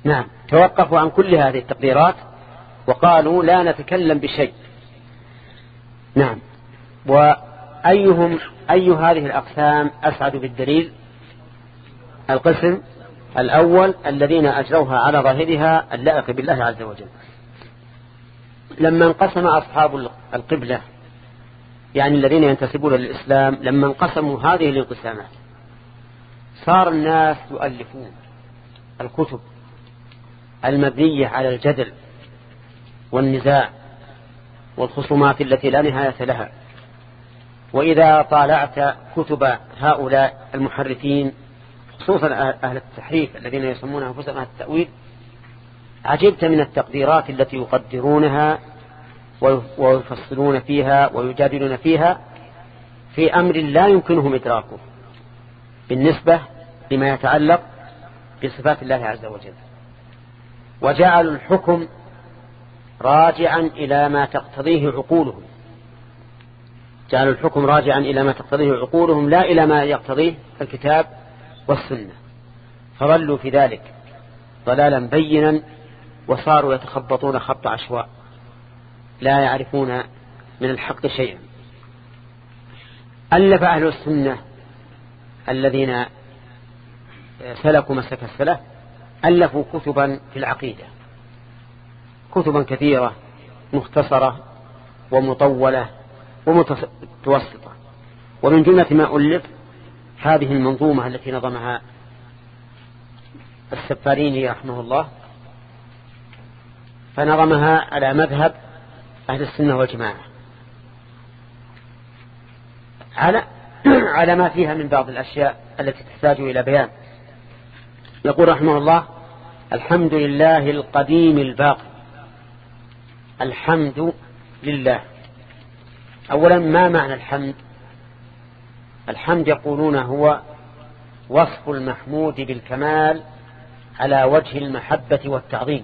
نعم. توقفوا عن كل هذه التقديرات وقالوا لا نتكلم بشيء. نعم. وأيهم أي هذه الأقسام أسعد بالدليل؟ القسم الأول الذين أجروها على ظاهرها اللائق بالله عز وجل. لما انقسم أصحاب القبلة يعني الذين ينتسبون للإسلام لما انقسموا هذه الانقسامات صار الناس يؤلفون الكتب. المبنية على الجدل والنزاع والخصومات التي لا نهاية لها. وإذا طالعت كتب هؤلاء المحرفين خصوصا أهل التحريف الذين يسمون أنفسهم أهل التأويل عجبت من التقديرات التي يقدرونها ويفصلون فيها ويجادلون فيها في أمر لا يمكنهم إدراكه بالنسبة لما يتعلق بصفات الله عز وجل. وجعلوا الحكم راجعا إلى ما تقتضيه عقولهم. جعلوا الحكم راجعا إلى ما تقتضيه عقولهم لا إلى ما يقتضيه الكتاب والسنة. فظلوا في ذلك ضلالا بينا وصاروا يتخبطون خط عشواء لا يعرفون من الحق شيئا. ألف أهل السنة الذين سلكوا مسك السلف ألفوا كتبا في العقيدة. كتبا كثيرة مختصرة ومطولة ومتوسطة. ومن جملة ما ألف هذه المنظومة التي نظمها السفاريني رحمه الله فنظمها على مذهب أهل السنة والجماعة. على [CLEARS THROAT] على ما فيها من بعض الأشياء التي تحتاج إلى بيان. يقول رحمه الله الحمد لله القديم الباقي. الحمد لله. أولا ما معنى الحمد؟ الحمد يقولون هو وصف المحمود بالكمال على وجه المحبة والتعظيم.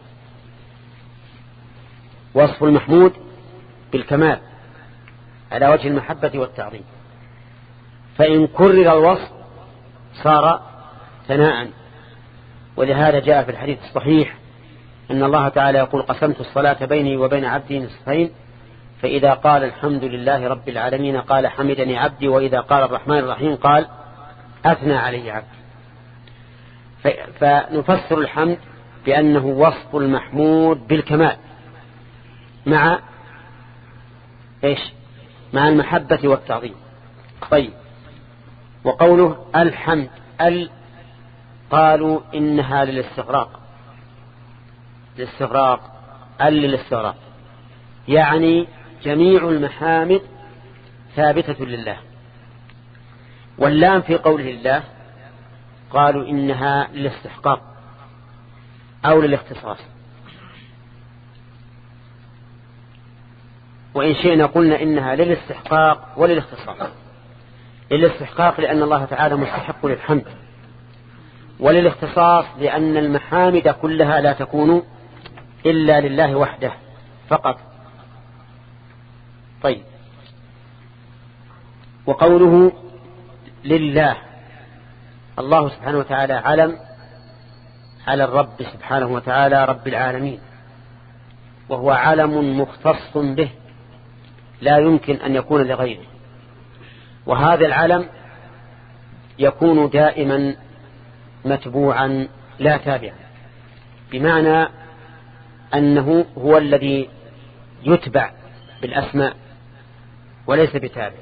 وصف المحمود بالكمال على وجه المحبة والتعظيم. فإن كرر الوصف صار ثناء. ولهذا جاء في الحديث الصحيح أن الله تعالى يقول قسمت الصلاة بيني وبين عبدي نصفين فإذا قال الحمد لله رب العالمين قال حمدني عبدي وإذا قال الرحمن الرحيم قال أثنى علي عبدي. فنفسر الحمد بأنه وصف المحمود بالكمال مع إيش؟ مع المحبة والتعظيم. طيب. وقوله الحمد ال قالوا إنها للاستغراق. للاستغراق ال للاستغراق. يعني جميع المحامد ثابتة لله. واللام في قوله الله قالوا إنها للاستحقاق أو للاختصاص. وإن شئنا قلنا إنها للاستحقاق وللاختصاص. للاستحقاق لأن الله تعالى مستحق للحمد. وللاختصاص لأن المحامد كلها لا تكون إلا لله وحده فقط. طيب. وقوله لله الله سبحانه وتعالى علم على الرب سبحانه وتعالى رب العالمين وهو علم مختص به لا يمكن أن يكون لغيره. وهذا العلم يكون دائما متبوعا لا تابعا. بمعنى أنه هو الذي يتبع بالأسماء وليس بتابع.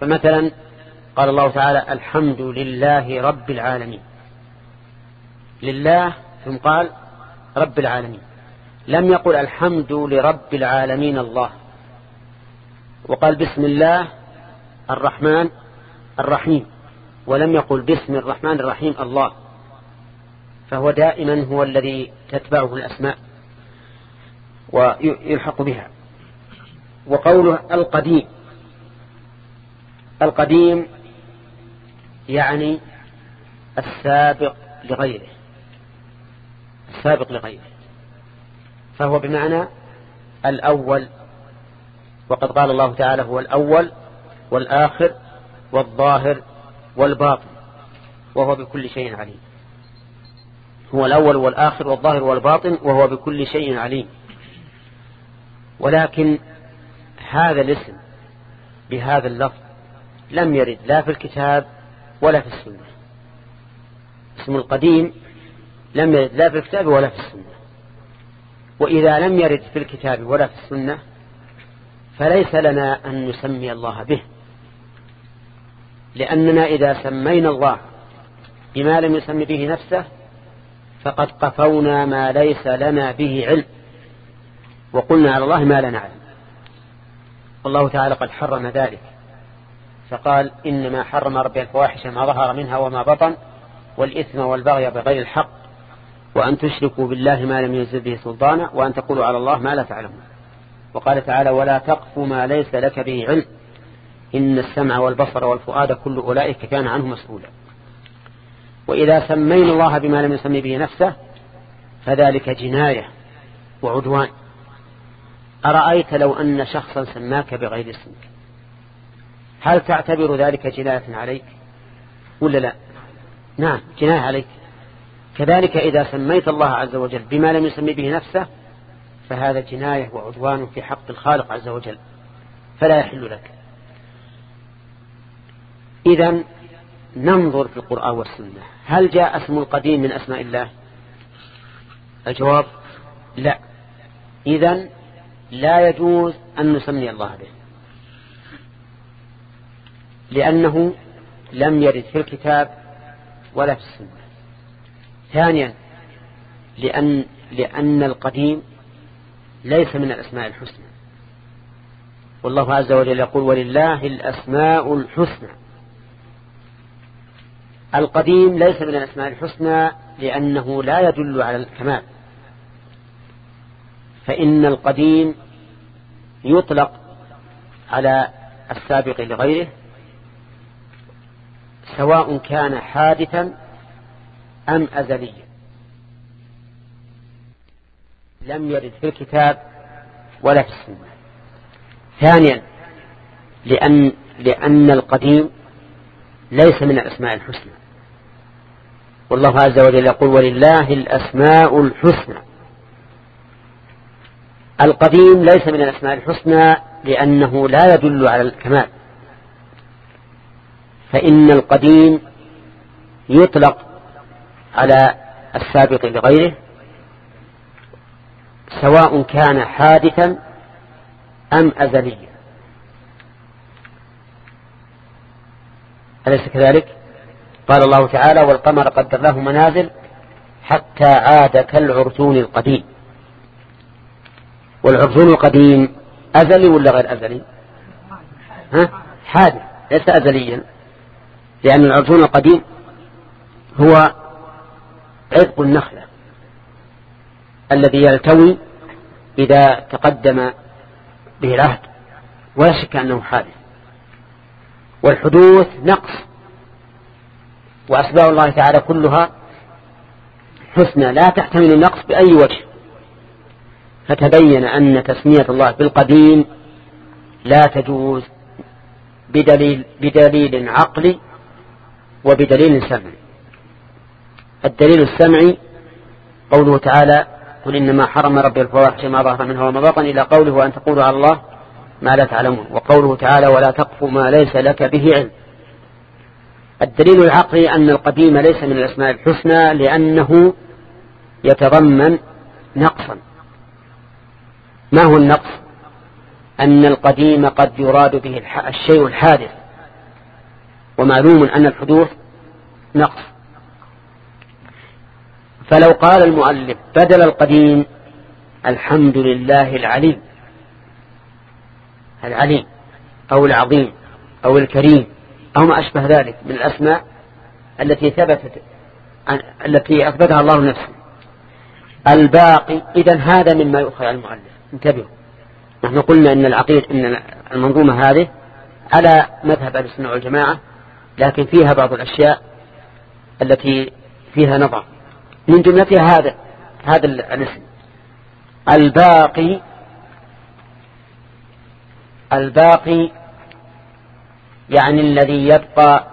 فمثلا قال الله تعالى الحمد لله رب العالمين. لله ثم قال رب العالمين. لم يقل الحمد لرب العالمين الله. وقال بسم الله الرحمن الرحيم. ولم يقل باسم الرحمن الرحيم الله. فهو دائما هو الذي تتبعه الأسماء ويلحق بها. وقوله القديم القديم يعني السابق لغيره السابق لغيره. فهو بمعنى الأول وقد قال الله تعالى هو الأول والآخر والظاهر والباطن وهو بكل شيء عليم. هو الأول والآخر والظاهر والباطن وهو بكل شيء عليم. ولكن هذا الاسم بهذا اللفظ لم يرد لا في الكتاب ولا في السنة. اسم القديم لم يرد لا في الكتاب ولا في السنة. وإذا لم يرد في الكتاب ولا في السنة فليس لنا أن نسمي الله به. لأننا إذا سمينا الله بما لم يسمي به نفسه فقد قفونا ما ليس لنا به علم. وقلنا على الله ما لا نعلم والله تعالى قد حرم ذلك. فقال إنما حرم ربي الفواحش ما ظهر منها وما بطن والإثم والبغي بغير الحق وأن تشركوا بالله ما لم ينزل به سلطانا وأن تقولوا على الله ما لا تعلمون. وقال تعالى ولا تقف ما ليس لك به علم. إن السمع والبصر والفؤاد كل أولئك كان عنه مسؤولا. وإذا سمينا الله بما لم يسمي به نفسه فذلك جناية وعدوان. أرأيت لو أن شخصا سماك بغير اسمك؟ هل تعتبر ذلك جناية عليك؟ ولا لا؟ نعم جناية عليك. كذلك إذا سميت الله عز وجل بما لم يسمي به نفسه فهذا جناية وعدوان في حق الخالق عز وجل. فلا يحل لك. إذا ننظر في القرآن والسنة. هل جاء اسم القديم من أسماء الله؟ الجواب؟ لا. إذا لا يجوز أن نسمي الله به. لأنه لم يرد في الكتاب ولا في السنة. ثانيا لأن, لأن القديم ليس من الأسماء الحسنى. والله عز وجل يقول ولله الأسماء الحسنى. القديم ليس من الأسماء الحسنى لأنه لا يدل على الكمال. فإن القديم يطلق على السابق لغيره سواء كان حادثا أم أزليا. لم يرد في الكتاب ولا في السنة. ثانيا لأن, لأن القديم ليس من الأسماء الحسنى. والله عز وجل يقول ولله الأسماء الحسنى. القديم ليس من الأسماء الحسنى لأنه لا يدل على الكمال. فإن القديم يطلق على السابق لغيره سواء كان حادثا أم أزليا. أليس كذلك؟ قال الله تعالى والقمر قدرناه منازل حتى عاد كالعرجون القديم. والعرجون القديم أزلي ولا غير أزلي؟ ها؟ حادث ليس أزليا. لأن العرجون القديم هو عرق النخلة الذي يلتوي إذا تقدم به العهد ولا شك أنه حادث. والحدوث نقص. وأسباب الله تعالى كلها حسنى لا تحتمل النقص بأي وجه. فتبين أن تسمية الله بالقديم لا تجوز بدليل, بدليل عقلي وبدليل سمعي. الدليل السمعي قوله تعالى قل إنما حرم ربي الفواحش ما ظهر منها وما بطن إلى قوله وأن تقولوا على الله ما لا تعلمون وقوله تعالى ولا تقف ما ليس لك به علم الدليل العقلي أن القديم ليس من الأسماء الحسنى لأنه يتضمن نقصا. ما هو النقص؟ أن القديم قد يراد به الشيء الحادث. ومعلوم أن الحدوث نقص. فلو قال المؤلف بدل القديم الحمد لله العليم العليم أو العظيم أو الكريم أو ما أشبه ذلك من الأسماء التي ثبتت التي أثبتها الله نفسه. الباقي إذا هذا مما يؤخذ على المؤلف. انتبهوا. نحن قلنا أن العقيد أن المنظومة هذه على مذهب أهل السنة والجماعة لكن فيها بعض الأشياء التي فيها نظر. من جملتها هذا هذا الاسم. الباقي الباقي يعني الذي يبقى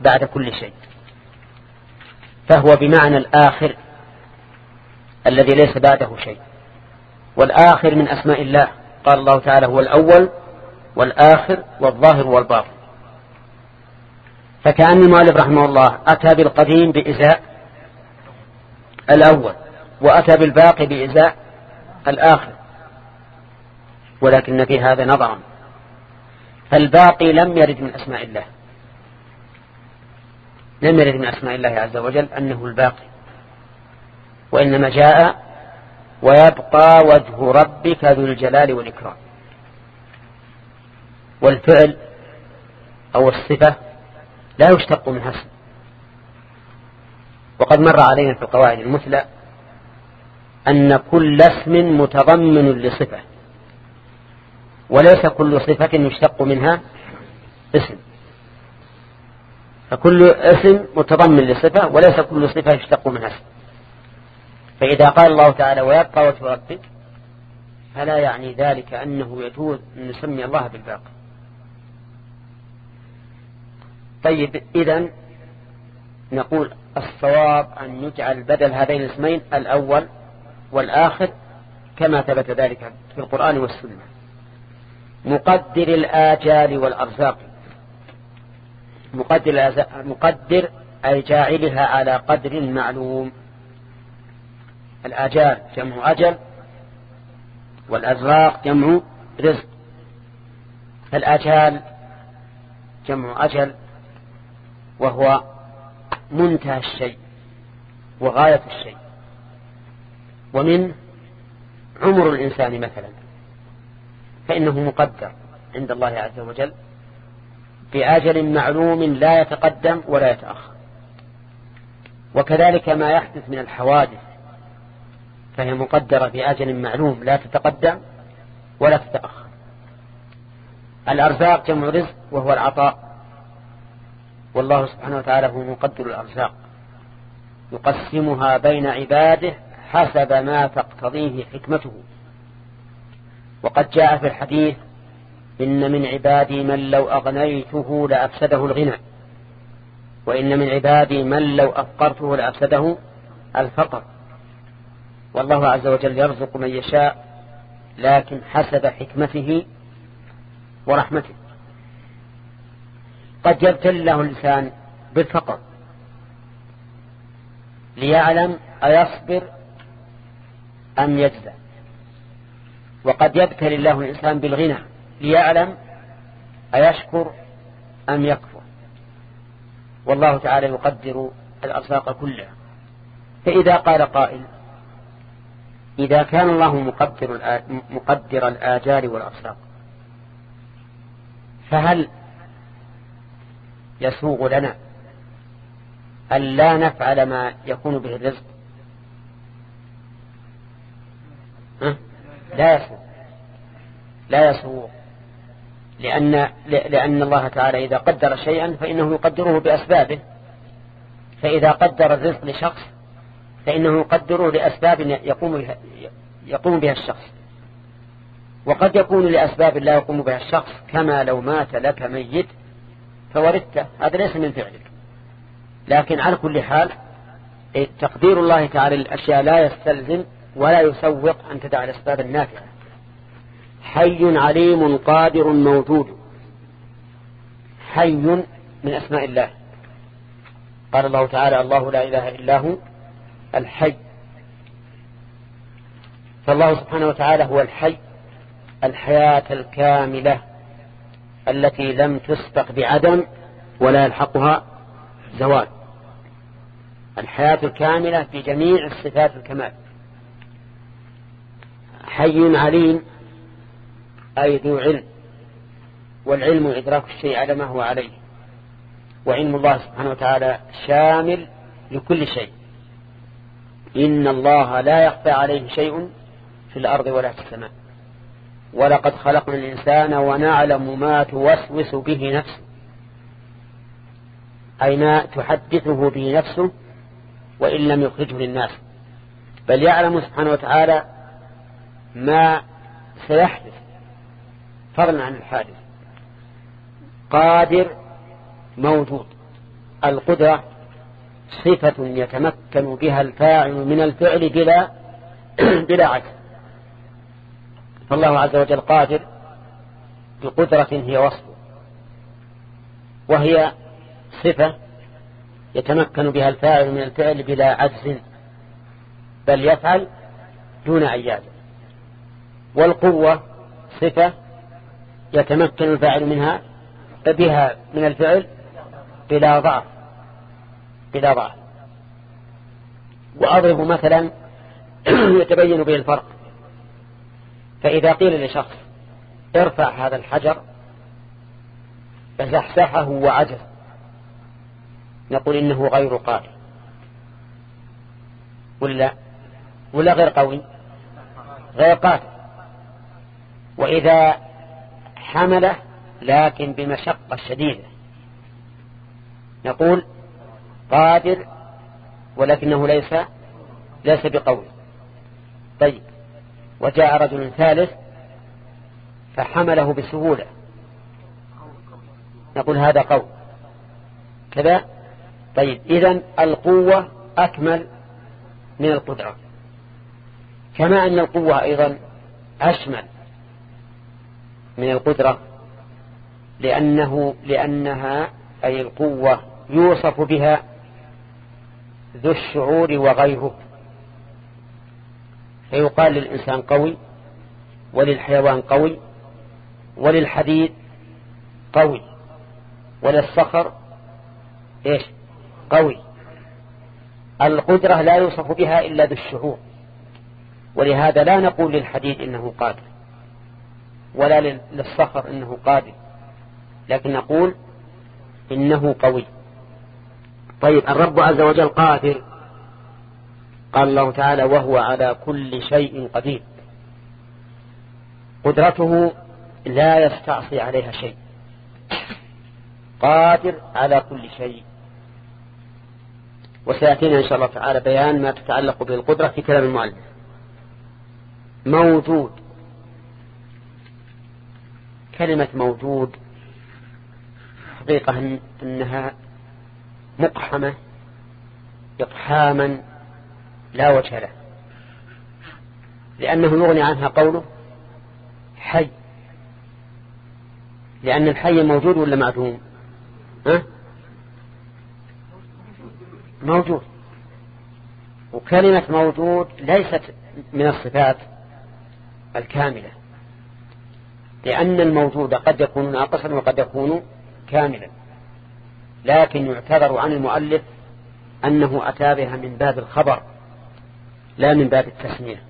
بعد كل شيء. فهو بمعنى الآخر الذي ليس بعده شيء. والآخر من أسماء الله. قال الله تعالى هو الأول والآخر والظاهر والباطن. فكأن المؤلف رحمه الله أتى بالقديم بإزاء الأول وأتى بالباقي بإزاء الآخر. ولكن في هذا نظرا. فالباقي لم يرد من أسماء الله. لم يرد من أسماء الله عز وجل أنه الباقي. وإنما جاء ويبقى وجه ربك ذو الجلال والإكرام. والفعل أو الصفة لا يشتق من حسن وقد مر علينا في القواعد المثلى أن كل اسم متضمن لصفة. وليس كل صفة يشتق منها اسم. فكل اسم متضمن لصفة وليس كل صفة يشتق منها اسم. فإذا قال الله تعالى ويبقى وجه فلا يعني ذلك أنه يجوز أن نسمي الله بالباقي. طيب إذا نقول الصواب أن يجعل بدل هذين الاسمين الأول والآخر كما ثبت ذلك في القرآن والسنة. مقدر الآجال والأرزاق. مقدر, مقدر أي جاعلها على قدر معلوم. الآجال جمع أجل والأزراق جمع رزق. فالآجال جمع أجل وهو منتهى الشيء وغاية الشيء. ومن عمر الإنسان مثلا. فإنه مقدر عند الله عز وجل بأجل معلوم لا يتقدم ولا يتأخر. وكذلك ما يحدث من الحوادث فهي مقدرة بأجل معلوم لا تتقدم ولا تتأخر. الأرزاق جمع رزق وهو العطاء. والله سبحانه وتعالى هو مقدر الأرزاق. يقسمها بين عباده حسب ما تقتضيه حكمته. وقد جاء في الحديث إن من عبادي من لو أغنيته لأفسده الغنى. وإن من عبادي من لو أفقرته لأفسده الفقر. والله عز وجل يرزق من يشاء لكن حسب حكمته ورحمته. قد يبتل له الإنسان بالفقر. ليعلم أيصبر أم يجزع. وقد يبتلي الله الإنسان بالغنى ليعلم أيشكر أم يكفر. والله تعالى يقدر الأرزاق كلها. فإذا قال قائل إذا كان الله مقدر, مقدر الآجال والأرزاق فهل يسوغ لنا أن لا نفعل ما يكون به الرزق؟ ها؟ لا يسوغ لا يسوغ لأن, لأن الله تعالى إذا قدر شيئا فإنه يقدره بأسبابه. فإذا قدر الرزق لشخص فإنه يقدره لأسباب يقوم يقوم بها الشخص. وقد يكون لأسباب لا يقوم بها الشخص كما لو مات لك ميت فوردته. هذا ليس من فعلك. لكن على كل حال تقدير الله تعالى الأشياء لا يستلزم ولا يسوق أن تدع الأسباب النافعة. حي عليم قادر موجود. حي من أسماء الله. قال الله تعالى الله لا إله إلا هو الحي. فالله سبحانه وتعالى هو الحي الحياة الكاملة التي لم تسبق بعدم ولا يلحقها زوال. الحياة الكاملة في جميع الصفات الكمال حي عليم أي ذو علم والعلم إدراك الشيء على ما هو عليه وعلم الله سبحانه وتعالى شامل لكل شيء. إن الله لا يخفى عليه شيء في الأرض ولا في السماء. ولقد خلقنا الإنسان ونعلم ما توسوس به نفسه. أي ما تحدثه به نفسه وإن لم يخرجه للناس. بل يعلم سبحانه وتعالى ما سيحدث. فضلا عن الحادث. قادر موجود. القدرة صفة يتمكن بها الفاعل من الفعل بلا [CLEARS THROAT] بلا عجز فالله عز وجل قادر بقدرة هي وصفه وهي صفة يتمكن بها الفاعل من الفعل بلا عجز. بل يفعل دون أن والقوة صفة يتمكن الفاعل منها بها من الفعل بلا ضعف بلا ضعف. وأضرب مثلا [CLEARS THROAT] يتبين به الفرق. فإذا قيل لشخص ارفع هذا الحجر فزحزحه وعجز. نقول إنه غير قادر. ولا؟ ولا غير قوي؟ غير قادر. وإذا حمله لكن بمشقة شديدة. نقول قادر ولكنه ليس ليس بقوي. طيب وجاء رجل ثالث فحمله بسهولة. نقول هذا قول كذا؟ طيب إذا القوة أكمل من القدرة. كما أن القوة أيضا أشمل. من القدرة لأنه لأنها أي القوة يوصف بها ذو الشعور وغيره. فيقال للإنسان قوي وللحيوان قوي وللحديد قوي وللصخر إيش؟ قوي. القدرة لا يوصف بها إلا ذو الشعور ولهذا لا نقول للحديد إنه قادر. ولا للصخر إنه قادر. لكن نقول إنه قوي. طيب الرب عز وجل قادر. قال الله تعالى وهو على كل شيء قدير. قدرته لا يستعصي عليها شيء. قادر على كل شيء. وسيأتينا إن شاء الله تعالى بيان ما تتعلق بالقدرة في كلام المؤلف. موجود. كلمة موجود حقيقة أنها مقحمة إقحاما لا وجه له لأنه يغني عنها قوله حي. لأن الحي موجود ولا معدوم؟ ها؟ موجود. وكلمة موجود ليست من الصفات الكاملة. لأن الموجود قد يكون ناقصا وقد يكون كاملا. لكن يعتذر عن المؤلف أنه أتى بها من باب الخبر لا من باب التسمية.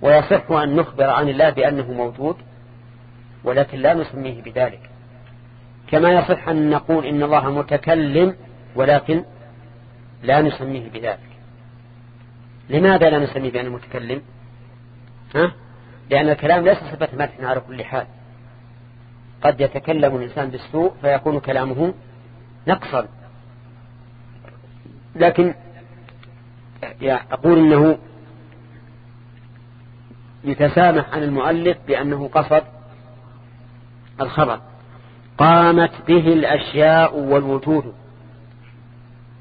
ويصح أن نخبر عن الله بأنه موجود ولكن لا نسميه بذلك. كما يصح أن نقول إن الله متكلم ولكن لا نسميه بذلك. لماذا لا نسميه بأنه متكلم؟ ها؟ لأن الكلام ليس صفة مدح على كل حال. قد يتكلم الإنسان بالسوء فيكون كلامه نقصا. لكن أقول إنه يتسامح عن المؤلف بأنه قصد الخبر. قامت به الأشياء والوجود.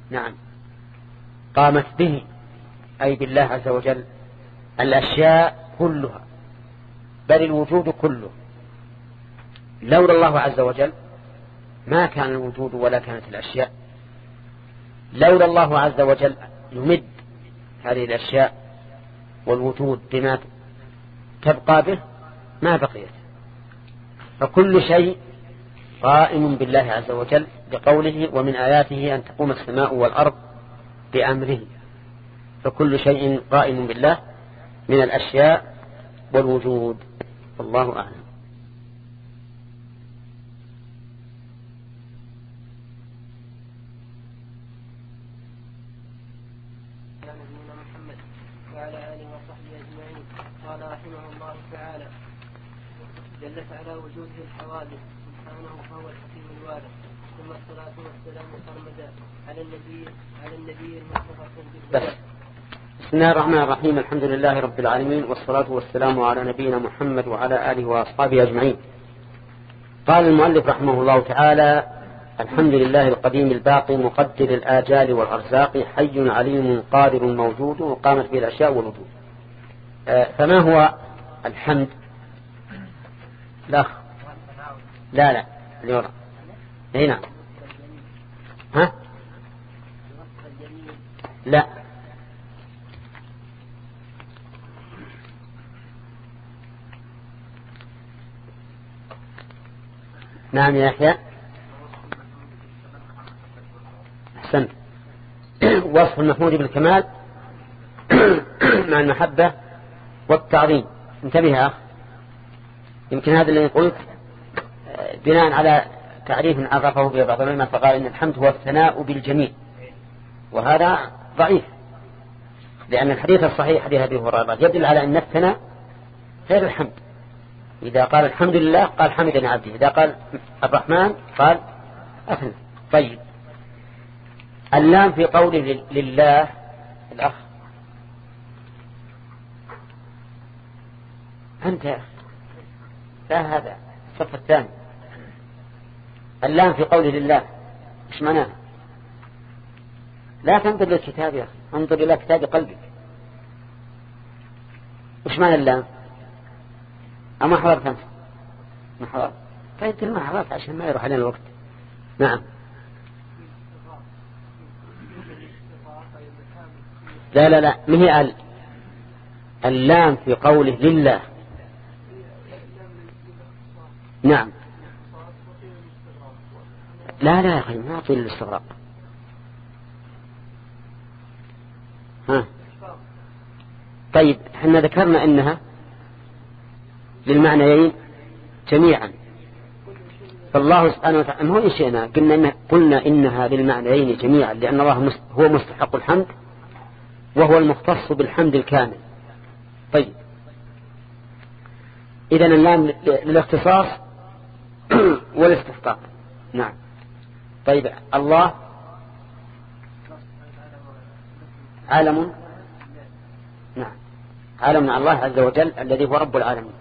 نعم. قامت به أي بالله عز وجل الأشياء كلها. بل الوجود كله. لولا الله عز وجل ما كان الوجود ولا كانت الأشياء. لولا الله عز وجل يمد هذه الأشياء والوجود بما تبقى به ما بقيت. فكل شيء قائم بالله عز وجل بقوله ومن آياته أن تقوم السماء والأرض بأمره. فكل شيء قائم بالله من الأشياء والوجود. الله أعلم. وعلى آله وصحبه أجمعين. قال رحمه الله تعالى على وجوده الحوادث سبحانه فهو الحكيم الوارث ثم الصلاة والسلام على النبي على النبي المصطفى بس بسم الله الرحمن الرحيم. الحمد لله رب العالمين والصلاة والسلام على نبينا محمد وعلى آله وأصحابه أجمعين. قال المؤلف رحمه الله تعالى الحمد لله القديم الباقي مقدر الآجال والأرزاق حي عليم قادر موجود وقامت به الأشياء والوجود. آه، فما هو الحمد؟ لا لا لا اللي هنا. ها؟ لا. نعم يا يحيى. أحسنت. [CLEARS THROAT] وصف المحمود بالكمال [CLEARS THROAT] مع المحبة والتعظيم. انتبه يا أخ. يمكن هذا اللي قلت بناء على تعريف عرفه في بعض العلماء فقال إن الحمد هو الثناء بالجميل وهذا ضعيف لأن الحديث الصحيح حديث أبي هريرة يدل على أن الثناء غير الحمد. إذا قال الحمد لله قال حمدني عبدي. إذا قال الرحمن قال أثنى طيب. اللام في قوله لله الأخ. أنت. يا أخي لا هذا الصف الثاني. اللام في قوله لله. إيش معناه؟ لا تنظر للكتاب يا أخي. انظر إلى كتاب قلبك. وش معنى اللام؟ أما حضرت أنت ما حضرت طيب ما حضرت عشان ما يروح علينا الوقت. نعم. لا لا لا. ما هي ال اللام في قوله لله؟ نعم. لا لا يا أخي ما أعطي الاستغراق ها. طيب إحنا ذكرنا إنها للمعنيين جميعا. فالله سبحانه وتعالى هو شئنا قلنا, إن قلنا إنها للمعنيين جميعا لأن الله هو مستحق الحمد وهو المختص بالحمد الكامل. طيب. إذا اللام للاختصاص [CLEARS THROAT] والاستحقاق. نعم. طيب. الله عالم. نعم. عالم الله عز وجل الذي هو رب العالمين.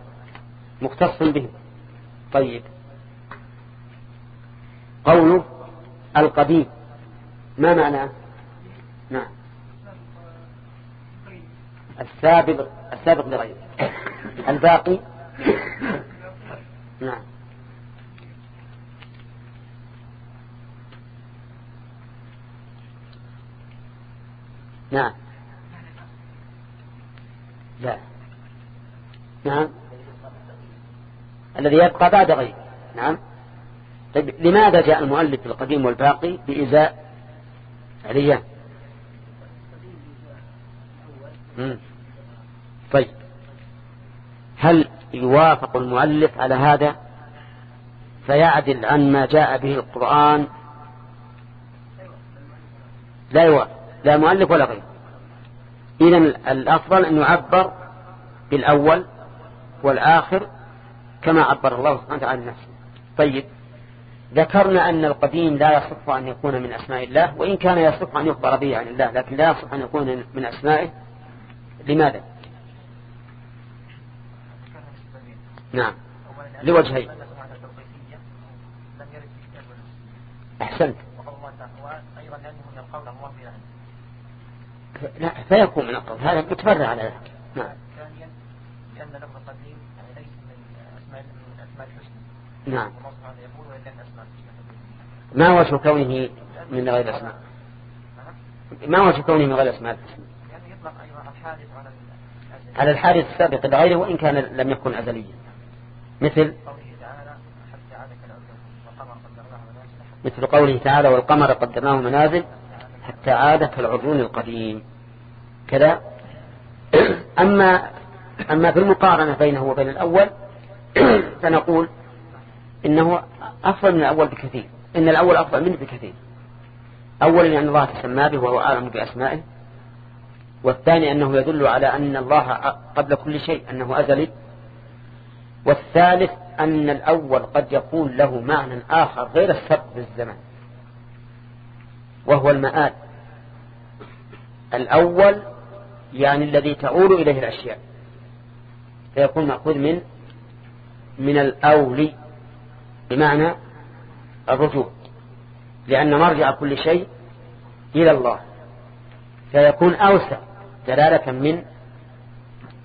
مختص به. طيب. قوله القديم. ما معناه نعم. السابق السابق لغيره الباقي؟ نعم. نعم. لا. نعم. الذي يبقى بعد غيره. نعم. طيب لماذا جاء المؤلف القديم والباقي بإزاء عليان طيب. هل يوافق المؤلف على هذا؟ فيعدل عن ما جاء به القرآن. لا يوافق. لا مؤلف ولا غير إذا الأفضل أن يعبر بالأول والآخر كما عبر الله سبحانه وتعالى نفسه. طيب ذكرنا أن القديم لا يصح أن يكون من أسماء الله وإن كان يصح أن يخبر به عن الله لكن لا يصح أن يكون من أسمائه. لماذا؟ نعم. لوجهين. أحسنت. لا فيكون من القول. هذا متفرع على ذلك. نعم. ثانيا لأن لفظ القديم يعني ليس من أسماء من أسماء الحسنى نعم. ما وجه كونه من غير أسماء؟ ما وجه كونه من غير على على الحادث السابق لغيره وإن كان لم يكن أزليا. مثل؟ مثل قوله تعالى والقمر قدرناه منازل حتى عاد كالعرجون القديم. كذا؟ أما أما في المقارنة بينه وبين الأول فنقول إنه أفضل من الأول بكثير. إن الأول أفضل منه بكثير. أولا لأن الله تسمى به وهو أعلم بأسمائه. والثاني أنه يدل على أن الله قبل كل شيء أنه أزلي. والثالث أن الأول قد يكون له معنى آخر غير السبب بالزمن وهو المآل. الأول يعني الذي تعود إليه الأشياء. فيكون مأخوذ من من الأول. بمعنى الرجوع لأن مرجع كل شيء إلى الله فيكون أوسع دلالة من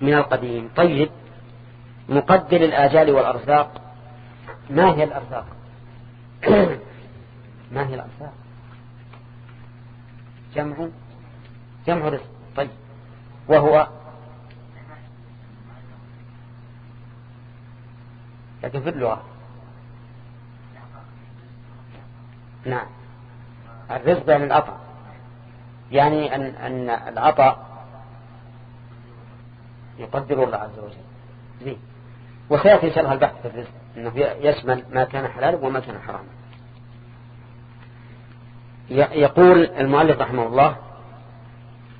من القديم. طيب مقدر الآجال والأرزاق. ما هي الأرزاق؟ [COUGHS] ما هي الأرزاق؟ جمع جمع رزق. طيب وهو لكن في اللغة. نعم. الرزق يعني العطاء. يعني أن, أن العطاء يقدر الله عز وجل. زين. وسيأتي الله البحث في الرزق. أنه يشمل ما كان حلالا وما كان حراما يقول المؤلف رحمه الله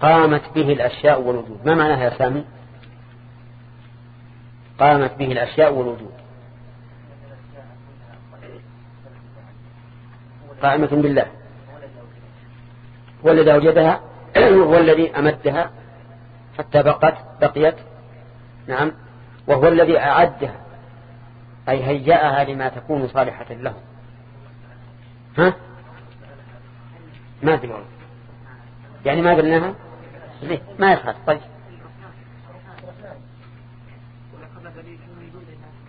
قامت به الأشياء والوجود. ما معناها يا سامي؟ قامت به الأشياء والوجود. قائمة بالله. هو الذي أوجدها [CLEARS THROAT] هو الذي أمدها حتى بقت بقيت. نعم. وهو الذي أعدها أي هيأها لما تكون صالحة له. ها؟ ما أدري يعني ما قلناها؟ ليه ما يخاف طيب.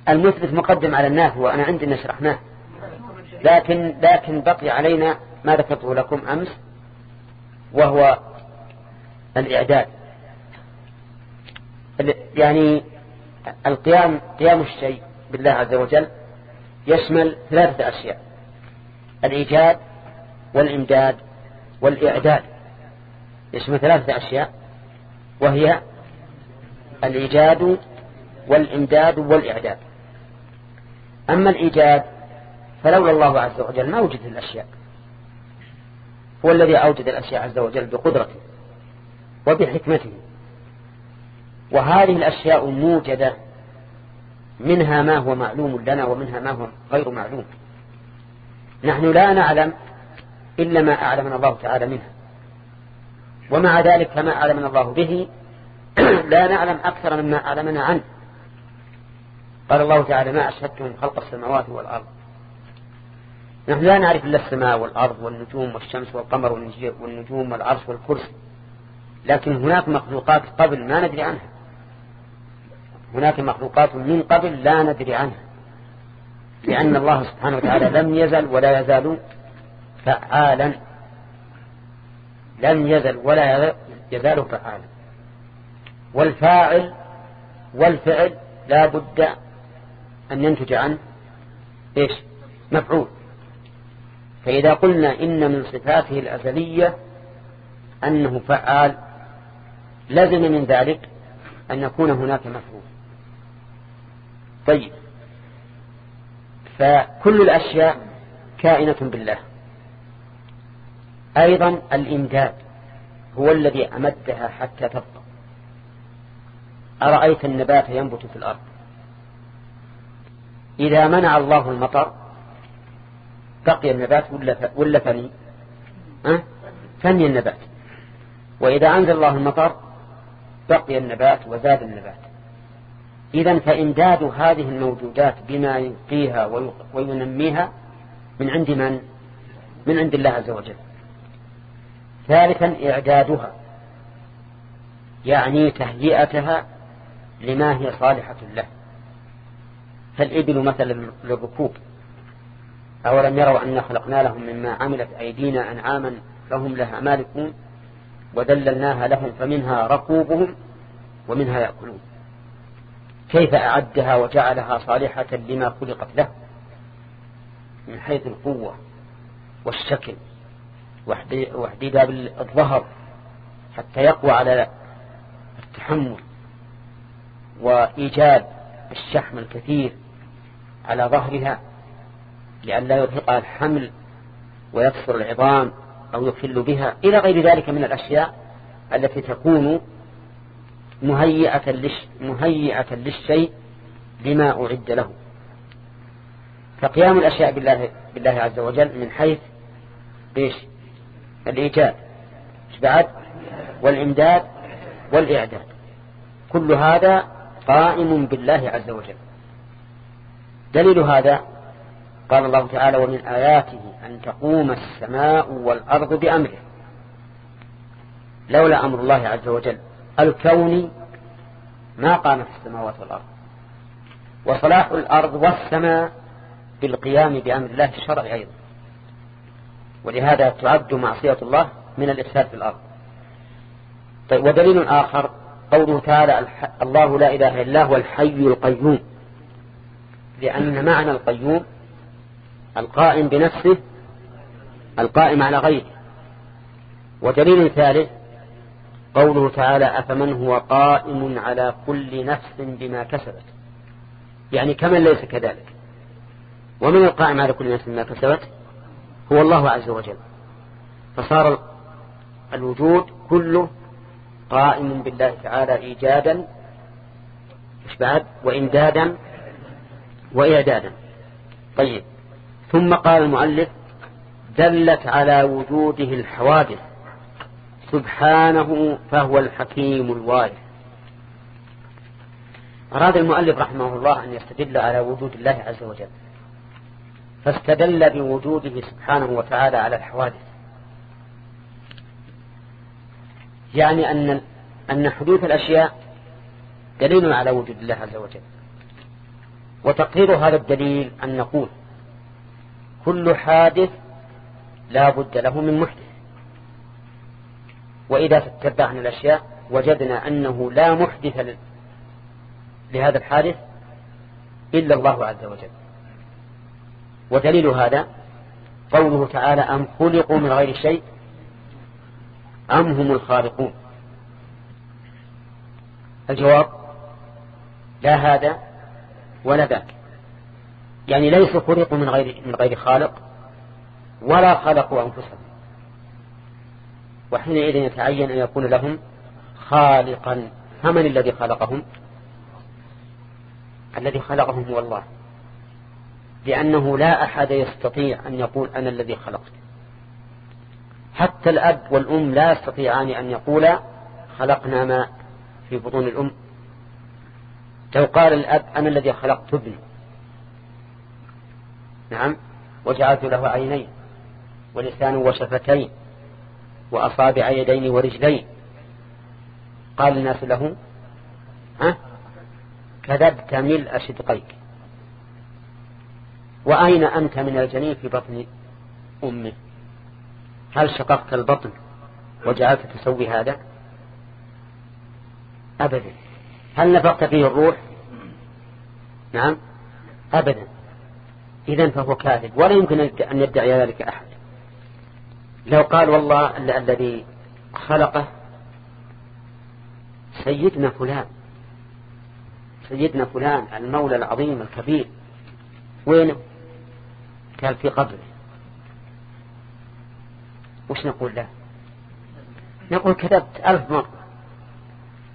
المثبت مقدم على الناس وأنا عندي نشرحناه لكن لكن بقي علينا ما ذكرته لكم أمس وهو الإعداد. يعني القيام قيام الشيء بالله عز وجل يشمل ثلاثة أشياء الإيجاد والإمداد والإعداد. يشمل ثلاثة أشياء وهي الإيجاد والإمداد والإعداد. أما الإيجاد فلولا الله عز وجل ما وجد الأشياء. هو الذي أوجد الأشياء عز وجل بقدرته وبحكمته. وهذه الأشياء موجدة منها ما هو معلوم لنا ومنها ما هو غير معلوم. نحن لا نعلم إلا ما أعلمنا الله تعالى منها ومع ذلك فما أعلمنا الله به [CLEARS THROAT] لا نعلم أكثر مما أعلمنا عنه. قال الله تعالى ما أشهدتم خلق السماوات والأرض نحن لا نعرف إلا السماء والأرض والنجوم والشمس والقمر والنجوم والعرش والكرسي. لكن هناك مخلوقات قبل ما ندري عنها. هناك مخلوقات من قبل لا ندري عنها. لأن الله سبحانه وتعالى لم يزل ولا يزال فعالا. لم يزل ولا يزال فعالا. والفاعل والفعل لا بد أن ينتج عنه إيش؟ مفعول. فإذا قلنا إن من صفاته الأزلية أنه فعال لازم من ذلك أن يكون هناك مفعول. طيب. فكل الأشياء كائنة بالله. أيضا الإمداد هو الذي أمدها حتى تبقى. أرأيت النبات ينبت في الأرض؟ إذا منع الله المطر بقي النبات ولا ولا فني؟ أه؟ فني النبات. وإذا أنزل الله المطر بقي النبات وزاد النبات. إذا فإمداد هذه الموجودات بما يبقيها وينميها من عند من؟ من عند الله عز وجل. ثالثا إعدادها. يعني تهيئتها لما هي صالحة له. فالإبل مثلا للركوب. أولم يروا أن خلقنا لهم مما عملت أيدينا أنعاما فهم لها مالكون وذللناها لهم فمنها ركوبهم ومنها يأكلون. كيف أعدها وجعلها صالحة لما خلقت له؟ من حيث القوة والشكل واحديدها بالظهر حتى يقوى على التحمل وإيجاد الشحم الكثير على ظهرها لئلا يرهقها الحمل ويكسر العظام أو يخل بها إلى غير ذلك من الأشياء التي تكون مهيئة, مهيئة للشيء لما أعد له. فقيام الأشياء بالله, بالله عز وجل من حيث إيش؟ الإيجاد بعد؟ والإمداد والإعداد. كل هذا قائم بالله عز وجل. دليل هذا قال الله تعالى ومن آياته أن تقوم السماء والأرض بأمره. لولا أمر الله عز وجل. الكون ما قامت السماوات والأرض. وصلاح الأرض والسماء بالقيام بأمر الله الشرعي أيضا. ولهذا تعد معصية الله من الإفساد في الأرض. طيب ودليل آخر. قوله تعالى الله لا إله إلا هو الحي القيوم. لأن معنى القيوم القائم بنفسه القائم على غيره. ودليل ثالث قوله تعالى أفمن هو قائم على كل نفس بما كسبت. يعني كمن ليس كذلك. ومن القائم على كل نفس بما كسبت؟ هو الله عز وجل. فصار الوجود كله قائم بالله تعالى إيجادا مش بعد؟ وإمدادا وإعدادا. طيب. ثم قال المؤلف دلت على وجوده الحوادث. سبحانه فهو الحكيم الوارث أراد المؤلف رحمه الله أن يستدل على وجود الله عز وجل. فاستدل بوجوده سبحانه وتعالى على الحوادث. يعني أن أن حدوث الأشياء دليل على وجود الله عز وجل. وتقرير هذا الدليل أن نقول كل حادث لا بد له من محدث. وإذا تتبعنا الأشياء وجدنا أنه لا محدث لهذا الحادث إلا الله عز وجل. ودليل هذا قوله تعالى أم خلقوا من غير شيء أم هم الخالقون؟ الجواب لا هذا ولا ذاك. يعني ليس خلقوا من غير من غير خالق ولا خلقوا أنفسهم. وحينئذ يتعين أن يكون لهم خالقا. فمن الذي خلقهم؟ الذي خلقهم هو الله. لأنه لا أحد يستطيع أن يقول أنا الذي خلقت. حتى الأب والأم لا يستطيعان أن يقولا خلقنا ما في بطون الأم. لو قال الأب أنا الذي خلقت ابني. نعم. وجعلت له عينين ولسان وشفتين وأصابع يدين ورجلين. قال الناس له ها؟ كذبت ملء شدقيك وأين أنت من الجنين في بطن أمه؟ هل شققت البطن وجعلت تسوي هذا؟ أبدا. هل نفقت فيه الروح؟ نعم. أبدا. إذا فهو كاذب. ولا يمكن أن يدعي ذلك أحد. لو قال والله الذي خلقه سيدنا فلان. سيدنا فلان المولى العظيم الكبير. وينه؟ قال في قبره. وش نقول له؟ نقول كذبت ألف مرة.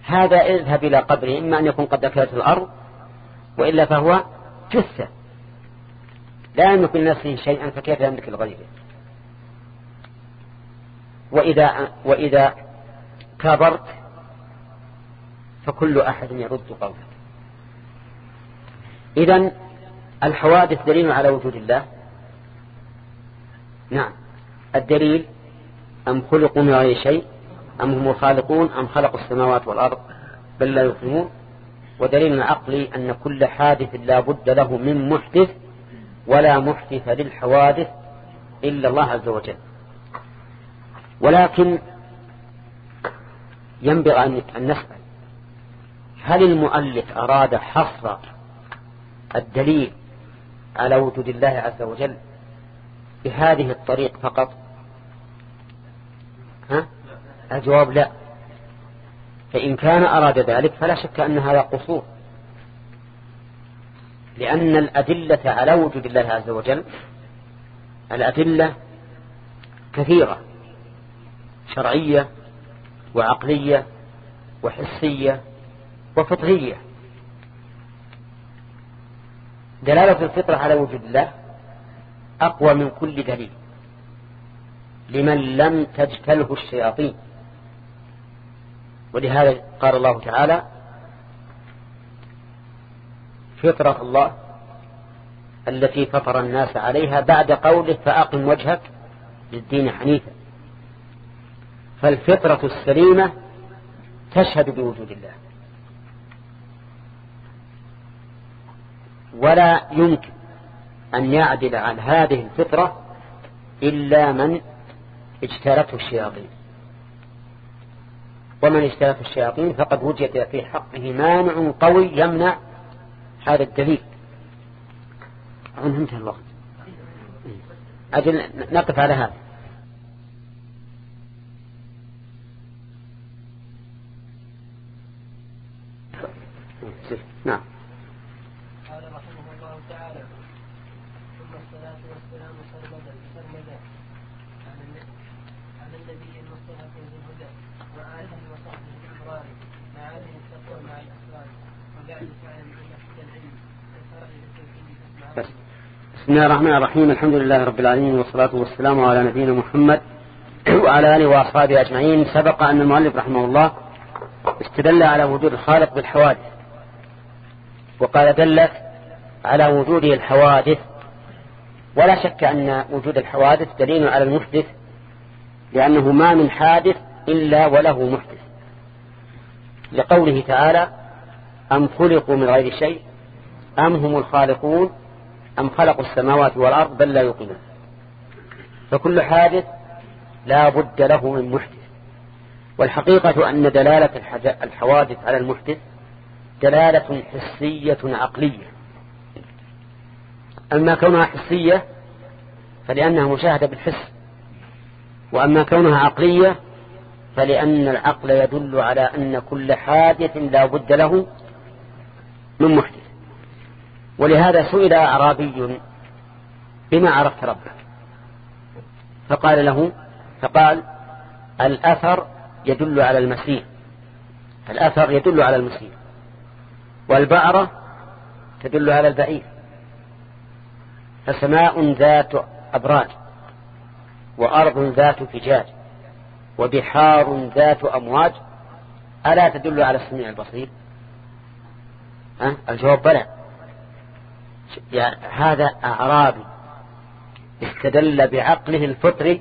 هذا اذهب إلى قبره إما أن يكون قد أكلته الأرض وإلا فهو جثة. لا يملك لنفسه شيئا فكيف يملك لغيره وإذا, وإذا كابرت فكل أحد يرد قوله. إذا الحوادث دليل على وجود الله؟ نعم. الدليل أم خلقوا من غير شيء؟ أم هم الخالقون؟ أم خلقوا السماوات والأرض؟ بل لا يقيمون ودليل عقلي أن كل حادث لا بد له من محدث ولا محدث للحوادث إلا الله عز وجل. ولكن ينبغي أن نسأل هل المؤلف أراد حصر الدليل على وجود الله عز وجل بهذه الطريق فقط؟ ها؟ الجواب لا. فإن كان أراد ذلك فلا شك أن هذا قصور. لأن الأدلة على وجود الله عز وجل الأدلة كثيرة شرعية وعقلية وحسية وفطرية. دلالة الفطرة على وجود الله أقوى من كل دليل. لمن لم تجتله الشياطين. ولهذا قال الله تعالى فطرة الله التي فطر الناس عليها بعد قوله فأقم وجهك للدين حنيفا. فالفطرة السليمة تشهد بوجود الله. ولا يمكن أن يعدل عن هذه الفطرة إلا من اجتالته الشياطين. ومن اجتالته الشياطين فقد وجد في حقه مانع قوي يمنع هذا الدليل. أظن انتهى الوقت. أجل نقف على هذا. نعم قال رحمه الله تعالى ثم الصلاة والسلام سرمدا سرمدا على النبي المصطفى ذي الهدى وآله وصحبه الأبرار مع هذه التقوى مع الأسرار وبعد فاعلم أن حد العلم كفائل التوحيد بس بسم الله الرحمن الرحيم. الحمد لله رب العالمين والصلاة والسلام على نبينا محمد وعلى آله وأصحابه أجمعين. سبق أن المؤلف رحمه الله استدل على وجود الخالق بالحوادث وقال دلت على وجوده الحوادث. ولا شك أن وجود الحوادث دليل على المحدث لأنه ما من حادث إلا وله محدث. لقوله تعالى أم خلقوا من غير شيء أم هم الخالقون؟ أم خلقوا السماوات والأرض بل لا يقيمون فكل حادث لا بد له من محدث. والحقيقة أن دلالة الحوادث على المحدث دلالة حسية عقلية. أما كونها حسية فلأنها مشاهدة بالحس وأما كونها عقلية فلأن العقل يدل على أن كل حادث لا بد له من محدث. ولهذا سئل أعرابي بما عرفت ربك. فقال له فقال الأثر يدل على المسيح. الأثر يدل على المسيح. والبعرة تدل على البعير. فسماء ذات أبراج وأرض ذات فجاج وبحار ذات أمواج ألا تدل على السميع البصير؟ أه؟ الجواب بلى. يعني هذا أعرابي استدل بعقله الفطري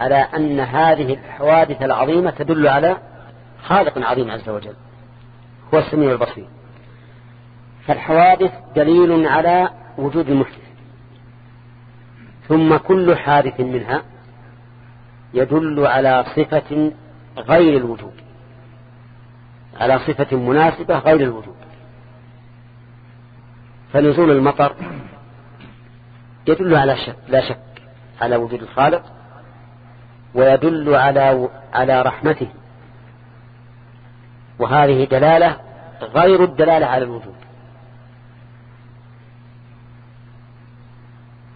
على أن هذه الحوادث العظيمة تدل على خالق عظيم عز وجل هو السميع البصير. فالحوادث دليل على وجود المحدث ثم كل حادث منها يدل على صفة غير الوجود على صفة مناسبة غير الوجود. فنزول المطر يدل على شك لا شك على وجود الخالق ويدل على على رحمته. وهذه دلالة غير الدلالة على الوجود.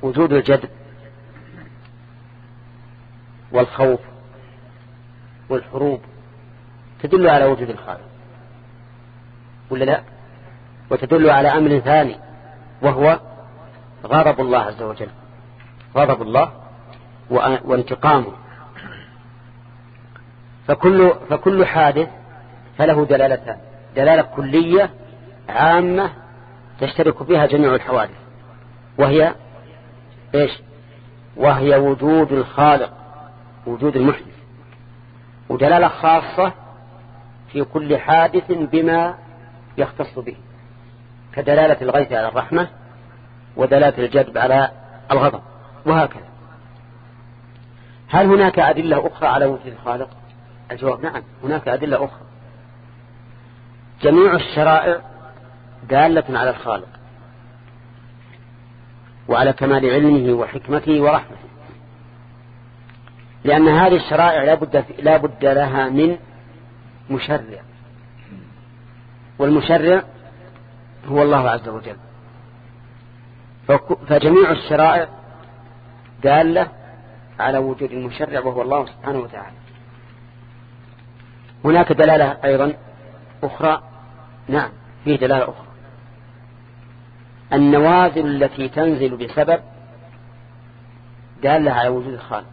وجود الجذب والخوف والحروب تدل على وجود الخالق ولا لا؟ وتدل على أمر ثاني. وهو غضب الله عز وجل. غضب الله وانتقامه. فكل, فكل حادث فله دلالتان. دلالة كلية عامة تشترك فيها جميع الحوادث. وهي إيش؟ وهي وجود الخالق وجود المحدث. ودلالة خاصة في كل حادث بما يختص به. كدلالة الغيث على الرحمة ودلالة الجدب على الغضب وهكذا. هل هناك أدلة أخرى على وجود الخالق؟ الجواب نعم هناك أدلة أخرى. جميع الشرائع دالة على الخالق وعلى كمال علمه وحكمته ورحمته لأن هذه الشرائع لا بد, لا بد لها من مشرع والمشرع هو الله عز وجل. فجميع الشرائع دالة على وجود المشرع وهو الله سبحانه وتعالى. هناك دلالة أيضا أخرى. نعم فيه دلالة أخرى. النوازل التي تنزل بسبب دالة على وجود الخالق.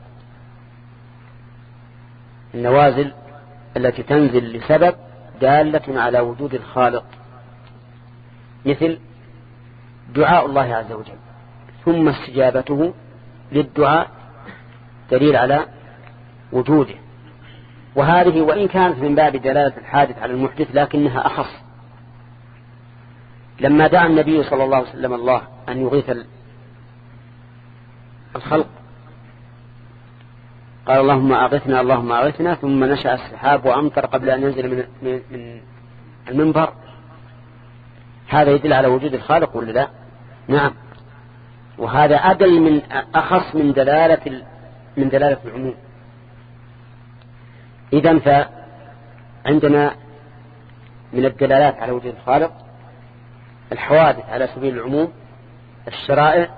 النوازل التي تنزل لسبب دالة على وجود الخالق. مثل دعاء الله عز وجل. ثم استجابته للدعاء دليل على وجوده. وهذه وإن كانت من باب دلالة الحادث على المحدث لكنها أخص. لما دعا النبي صلى الله عليه وسلم الله أن يغيث الخلق قال اللهم أغثنا اللهم أغثنا ثم نشأ السحاب وأمطر قبل أن ينزل من, من المنبر. هذا يدل على وجود الخالق ولا لا؟ نعم. وهذا أدل من أخص من دلالة من دلالة العموم. إذا فعندنا من الدلالات على وجود الخالق الحوادث على سبيل العموم الشرائع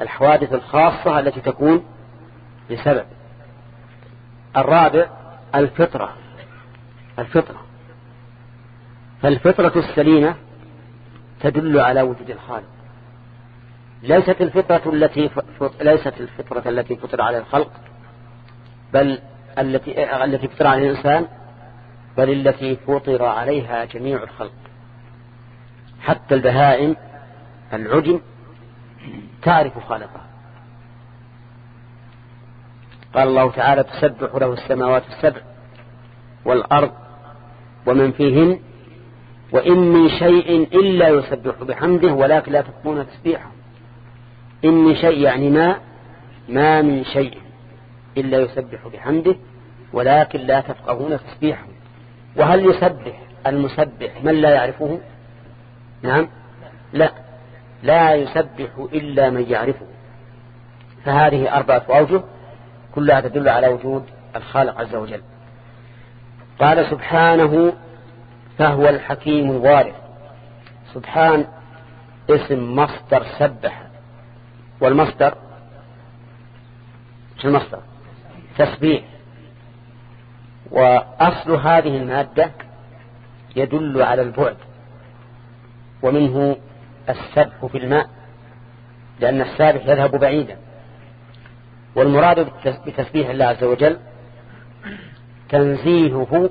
الحوادث الخاصة التي تكون لسبب. الرابع الفطرة. الفطرة. فالفطرة السليمة تدل على وجود الخالق. ليست الفطرة التي ليست الفطرة التي فطر على الخلق بل التي التي فطر على الإنسان بل التي فطر عليها جميع الخلق. حتى البهائم العجم تعرف خالقها. قال الله تعالى تسبح له السماوات السبع والأرض ومن فيهن وإن من شيء إلا يسبح بحمده ولكن لا تفقون تسبيحه. إن من شيء يعني ما ما من شيء إلا يسبح بحمده ولكن لا تفقهون تسبيحه. وهل يسبح المسبح؟ من لا يعرفه؟ نعم. لا. لا يسبح إلا من يعرفه. فهذه أربعة أوجه كلها تدل على وجود الخالق عز وجل. قال سبحانه فهو الحكيم الوارث. سبحان اسم مصدر سبح. والمصدر؟ شو المصدر؟ تسبيح. وأصل هذه المادة يدل على البعد. ومنه السبح في الماء لأن السابح يذهب بعيدا. والمراد بتسبيح الله عز وجل تنزيهه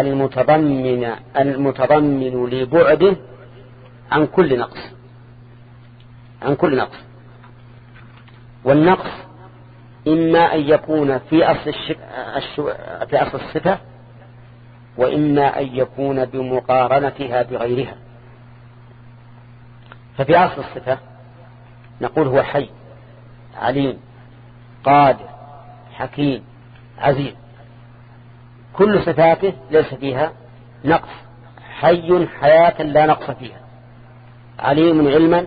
المتضمن المتضمن لبعده عن كل نقص. عن كل نقص. والنقص إما أن يكون في أصل, الشو... في أصل الصفة وإما أن يكون بمقارنتها بغيرها. ففي أصل الصفة نقول هو حي عليم قادر حكيم عزيز. كل صفاته ليس فيها نقص. حي حياة لا نقص فيها. عليم علما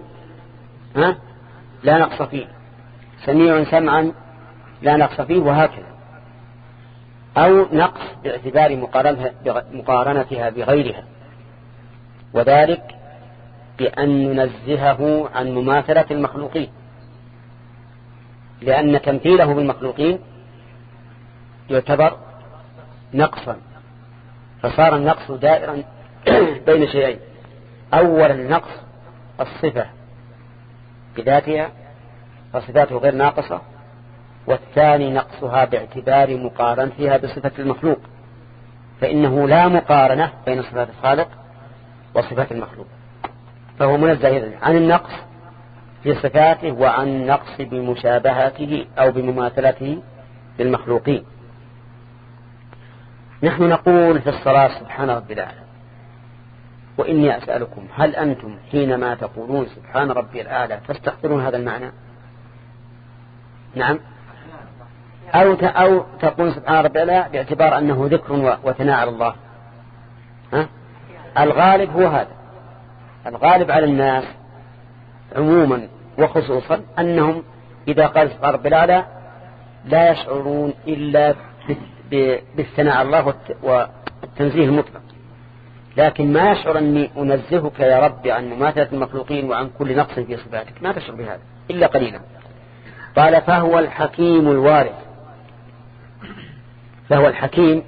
ها لا نقص فيه. سميع سمعا لا نقص فيه وهكذا. أو نقص باعتبار مقارنتها بغيرها. وذلك بأن ننزهه عن مماثلة المخلوقين. لأن تمثيله بالمخلوقين يعتبر نقصا. فصار النقص دائرا [CLEARS THROAT] بين شيئين. أولا نقص الصفة بذاتها فصفاته غير ناقصة. والثاني نقصها باعتبار مقارنتها بصفة المخلوق. فإنه لا مقارنة بين صفات الخالق وصفات المخلوق. فهو منزه عن النقص في صفاته وعن النقص بمشابهته أو بمماثلته للمخلوقين. نحن نقول في الصلاة سبحان ربي الأعلى. وإني أسألكم هل أنتم حينما تقولون سبحان ربي الأعلى تستحضرون هذا المعنى؟ نعم. أو أو تقول سبحان ربي الأعلى باعتبار أنه ذكر وثناء على الله. ها؟ الغالب هو هذا. الغالب على الناس عموما وخصوصا أنهم إذا قال سبحان ربي الأعلى لا يشعرون إلا بالثناء على الله والتنزيه المطلق. لكن ما يشعر أني أنزهك يا رب عن مماثلة المخلوقين وعن كل نقص في صفاتك. ما تشعر بهذا إلا قليلا. قال فهو الحكيم الوارث. فهو الحكيم.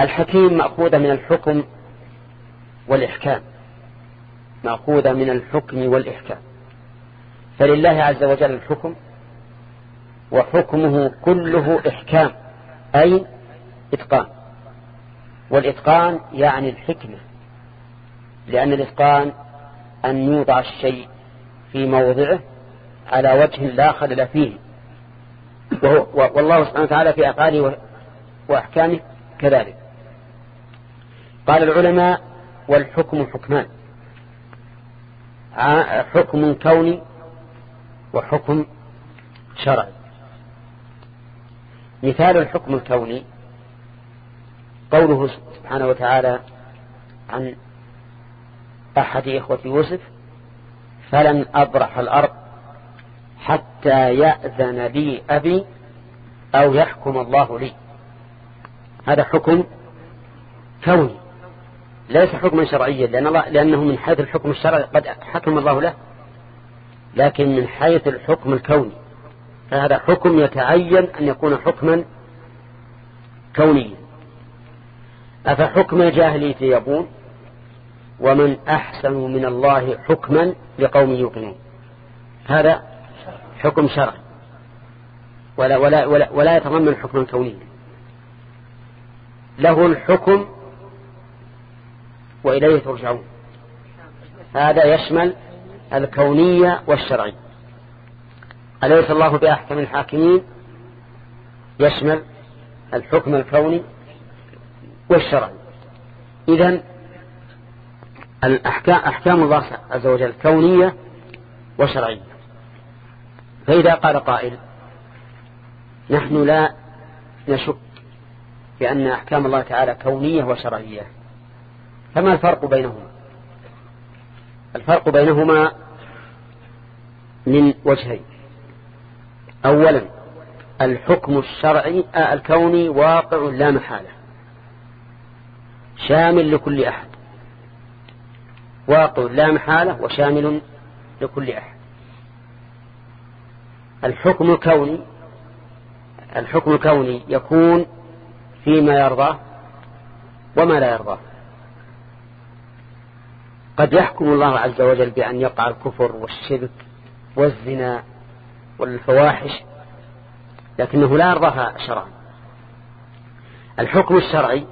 الحكيم مأخوذة من الحكم والإحكام. مأخوذة من الحكم والإحكام. فلله عز وجل الحكم وحكمه كله إحكام أي إتقان. والإتقان يعني الحكمة لأن الإتقان أن يوضع الشيء في موضعه على وجه لا خلل فيه. وهو والله سبحانه وتعالى في أفعاله وأحكامه كذلك. قال العلماء والحكم حكمان. حكم كوني وحكم شرعي. مثال الحكم الكوني. قوله سبحانه وتعالى عن أحد إخوة يوسف فلن أبرح الأرض حتى يأذن لي أبي أو يحكم الله لي. هذا حكم كوني ليس حكما شرعيا لأن لأنه من حيث الحكم الشرعي قد حكم الله له لكن من حيث الحكم الكوني. فهذا حكم يتعين أن يكون حكما كونيا. أفحكم الجاهلية يبون ومن أحسن من الله حكما لقوم يوقنون. هذا حكم شرعي. ولا, ولا, ولا, ولا يتضمن حكما كونيا. له الحكم وإليه ترجعون. هذا يشمل الكونية والشرعية. أليس الله بأحكم الحاكمين؟ يشمل الحكم الكوني والشرعي. إذن الأحكام أحكام الله عز وجل كونية وشرعية. فإذا قال قائل نحن لا نشك بأن أحكام الله تعالى كونية وشرعية فما الفرق بينهما؟ الفرق بينهما من وجهين. أولا الحكم الشرعي آه، الكوني واقع لا محالة. شامل لكل أحد. واقع لا محالة وشامل لكل أحد. الحكم الكوني الحكم الكوني يكون فيما يرضاه وما لا يرضاه. قد يحكم الله عز وجل بأن يقع الكفر والشرك والزنا والفواحش لكنه لا يرضاها شرعا. الحكم الشرعي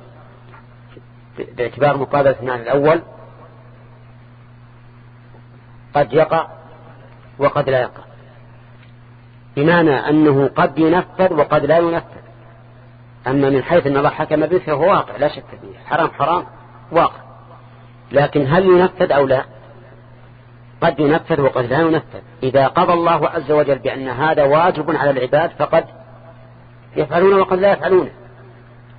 باعتبار مقابلة المعنى الأول قد يقع وقد لا يقع. بمعنى أنه قد ينفذ وقد لا ينفذ. أما من حيث أن الله حكم به فهو واقع لا شك فيه. حرام حرام واقع. لكن هل ينفذ أو لا؟ قد ينفذ وقد لا ينفذ. إذا قضى الله عز وجل بأن هذا واجب على العباد فقد يفعلون وقد لا يفعلونه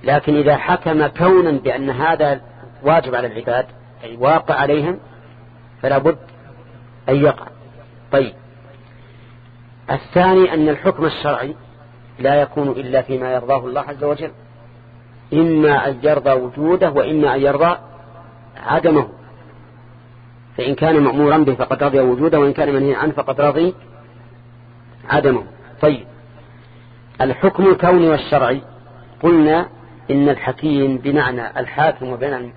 لكن إذا حكم كونا بأن هذا واجب على العباد أي واقع عليهم فلا بد أن يقع. طيب. الثاني أن الحكم الشرعي لا يكون إلا فيما يرضاه الله عز وجل إما أن يرضى وجوده وإما أن يرضى عدمه. فإن كان مأمورا به فقد رضي وجوده وإن كان منهي عنه فقد رضي عدمه. طيب. الحكم الكوني والشرعي. قلنا إن الحكيم بمعنى الحاكم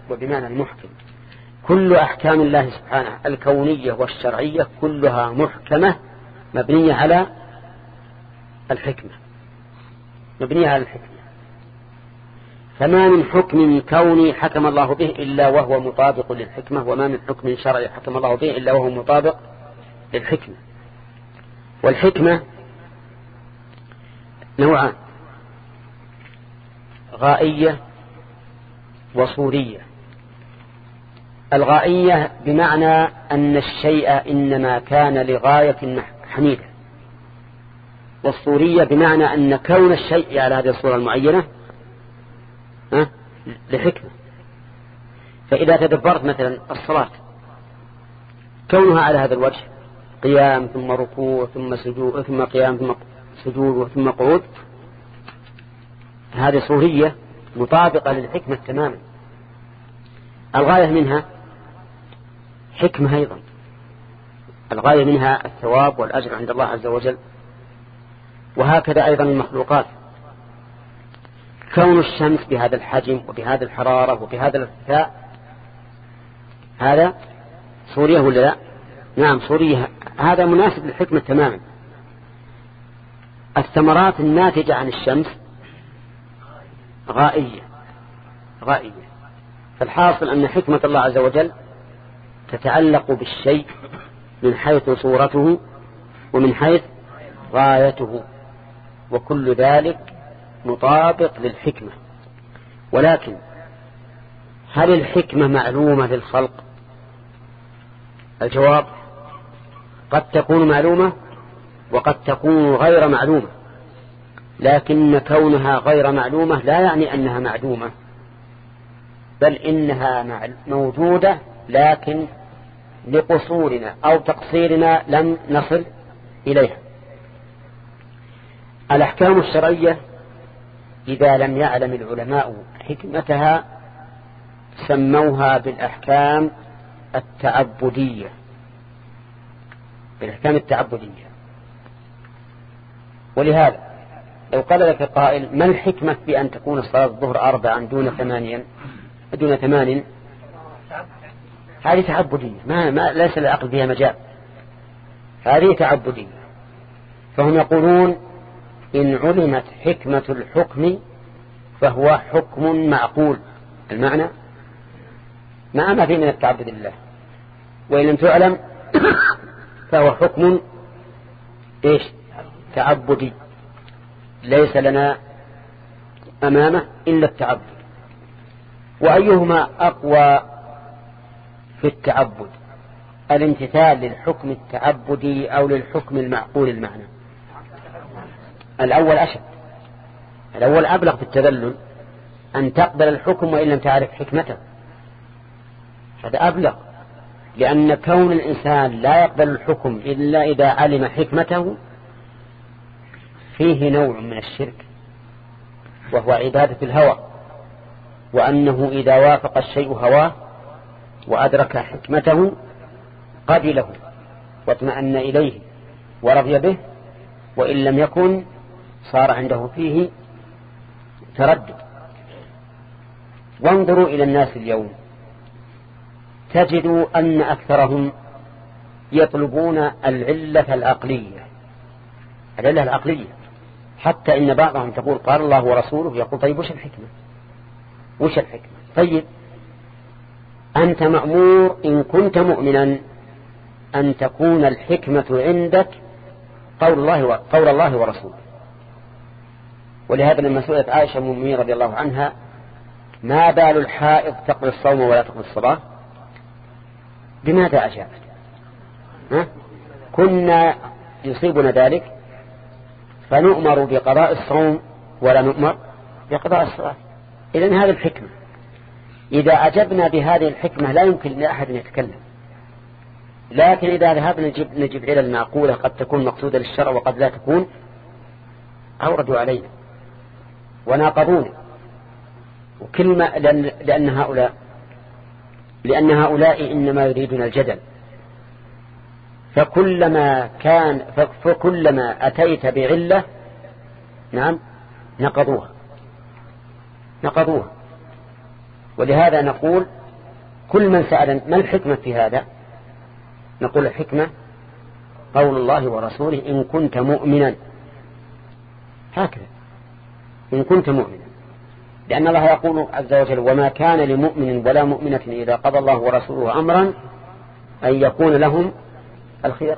وبمعنى المحكم. كل أحكام الله سبحانه الكونية والشرعية كلها محكمة مبنية على الحكمة. مبنية على الحكمة. فما من حكم كوني حكم الله به إلا وهو مطابق للحكمة وما من حكم شرعي حكم الله به إلا وهو مطابق للحكمة. والحكمة نوعان غائية وصورية. الغائية بمعنى أن الشيء إنما كان لغاية حميدة والصورية بمعنى أن كون الشيء على هذه الصورة المعينة لحكمة. فإذا تدبرت مثلا الصلاة كونها على هذا الوجه قيام ثم ركوع ثم سجود ثم قيام ثم سجود ثم قعود هذه صورية مطابقة للحكمة تماما. الغاية منها حكمة أيضا. الغاية منها الثواب والأجر عند الله عز وجل. وهكذا أيضا المخلوقات. كون الشمس بهذا الحجم وبهذا الحرارة وبهذا الارتفاع هذا صورية ولا لا؟ نعم صورية. هذا مناسب للحكمة تماما. الثمرات الناتجة عن الشمس غائية غائية. فالحاصل أن حكمة الله عز وجل تتعلق بالشيء من حيث صورته ومن حيث غايته وكل ذلك مطابق للحكمة. ولكن هل الحكمة معلومة للخلق الجواب قد تكون معلومة وقد تكون غير معلومة. لكن كونها غير معلومة لا يعني أنها معدومة بل إنها موجودة لكن لقصورنا أو تقصيرنا لم نصل إليها. الأحكام الشرعية إذا لم يعلم العلماء حكمتها سموها بالأحكام التعبدية. بالأحكام التعبدية. ولهذا لو قال لك قائل ما الحكمة بأن تكون الصلاة الظهر أربعا دون ثمانيا؟ دون ثمان هذه تعبدية. ما, ما ليس العقل بها مجال. هذه تعبدية. فهم يقولون إن علمت حكمة الحكم فهو حكم معقول. المعنى ما ما في من التعبد لله. وإن لم تعلم [COUGHS] فهو حكم إيش؟ تعبدي. ليس لنا أمامه إلا التعبد. وأيهما أقوى في التعبد؟ الامتثال للحكم التعبدي أو للحكم المعقول المعنى. الأول أشد. الأول أبلغ في التذلل أن تقبل الحكم وإن لم تعرف حكمته. هذا أبلغ لأن كون الإنسان لا يقبل الحكم إلا إذا علم حكمته فيه نوع من الشرك وهو عبادة الهوى وأنه إذا وافق الشيء هواه وأدرك حكمته قبله واطمأن إليه ورضي به وإن لم يكن صار عنده فيه تردد. وانظروا إلى الناس اليوم. تجدوا أن أكثرهم يطلبون العلة العقلية. العلة العقلية. حتى إن بعضهم تقول قال الله ورسوله يقول طيب وش الحكمة؟ وش الحكمة؟ طيب. أنت مأمور إن كنت مؤمنا أن تكون الحكمة عندك قول الله قول الله ورسوله. ولهذا لما سئلت عائشة المؤمنين رضي الله عنها ما بال الحائض تقضي الصوم ولا تقضي الصلاة؟ بماذا أجابت؟ ها؟ كنا يصيبنا ذلك فنؤمر بقضاء الصوم ولا نؤمر بقضاء الصلاة. إذن هذه الحكمة. إذا أجبنا بهذه الحكمة لا يمكن لأحد أن يتكلم. لكن إذا ذهبنا نجيب, نجيب علل معقولة قد تكون مقصودة للشرع وقد لا تكون أوردوا علينا. وناقضونا وكلمة لأن, لأن هؤلاء لأن هؤلاء إنما يريدون الجدل. فكلما كان فكلما أتيت بعلة نعم نقضوها. نقضوها. ولهذا نقول كل من سأل ما الحكمة في هذا؟ نقول الحكمة قول الله ورسوله إن كنت مؤمنا. هكذا. إن كنت مؤمنا. لأن الله يقول عز وجل وما كان لمؤمن ولا مؤمنة إذا قضى الله ورسوله أمرا أن يكون لهم الخير.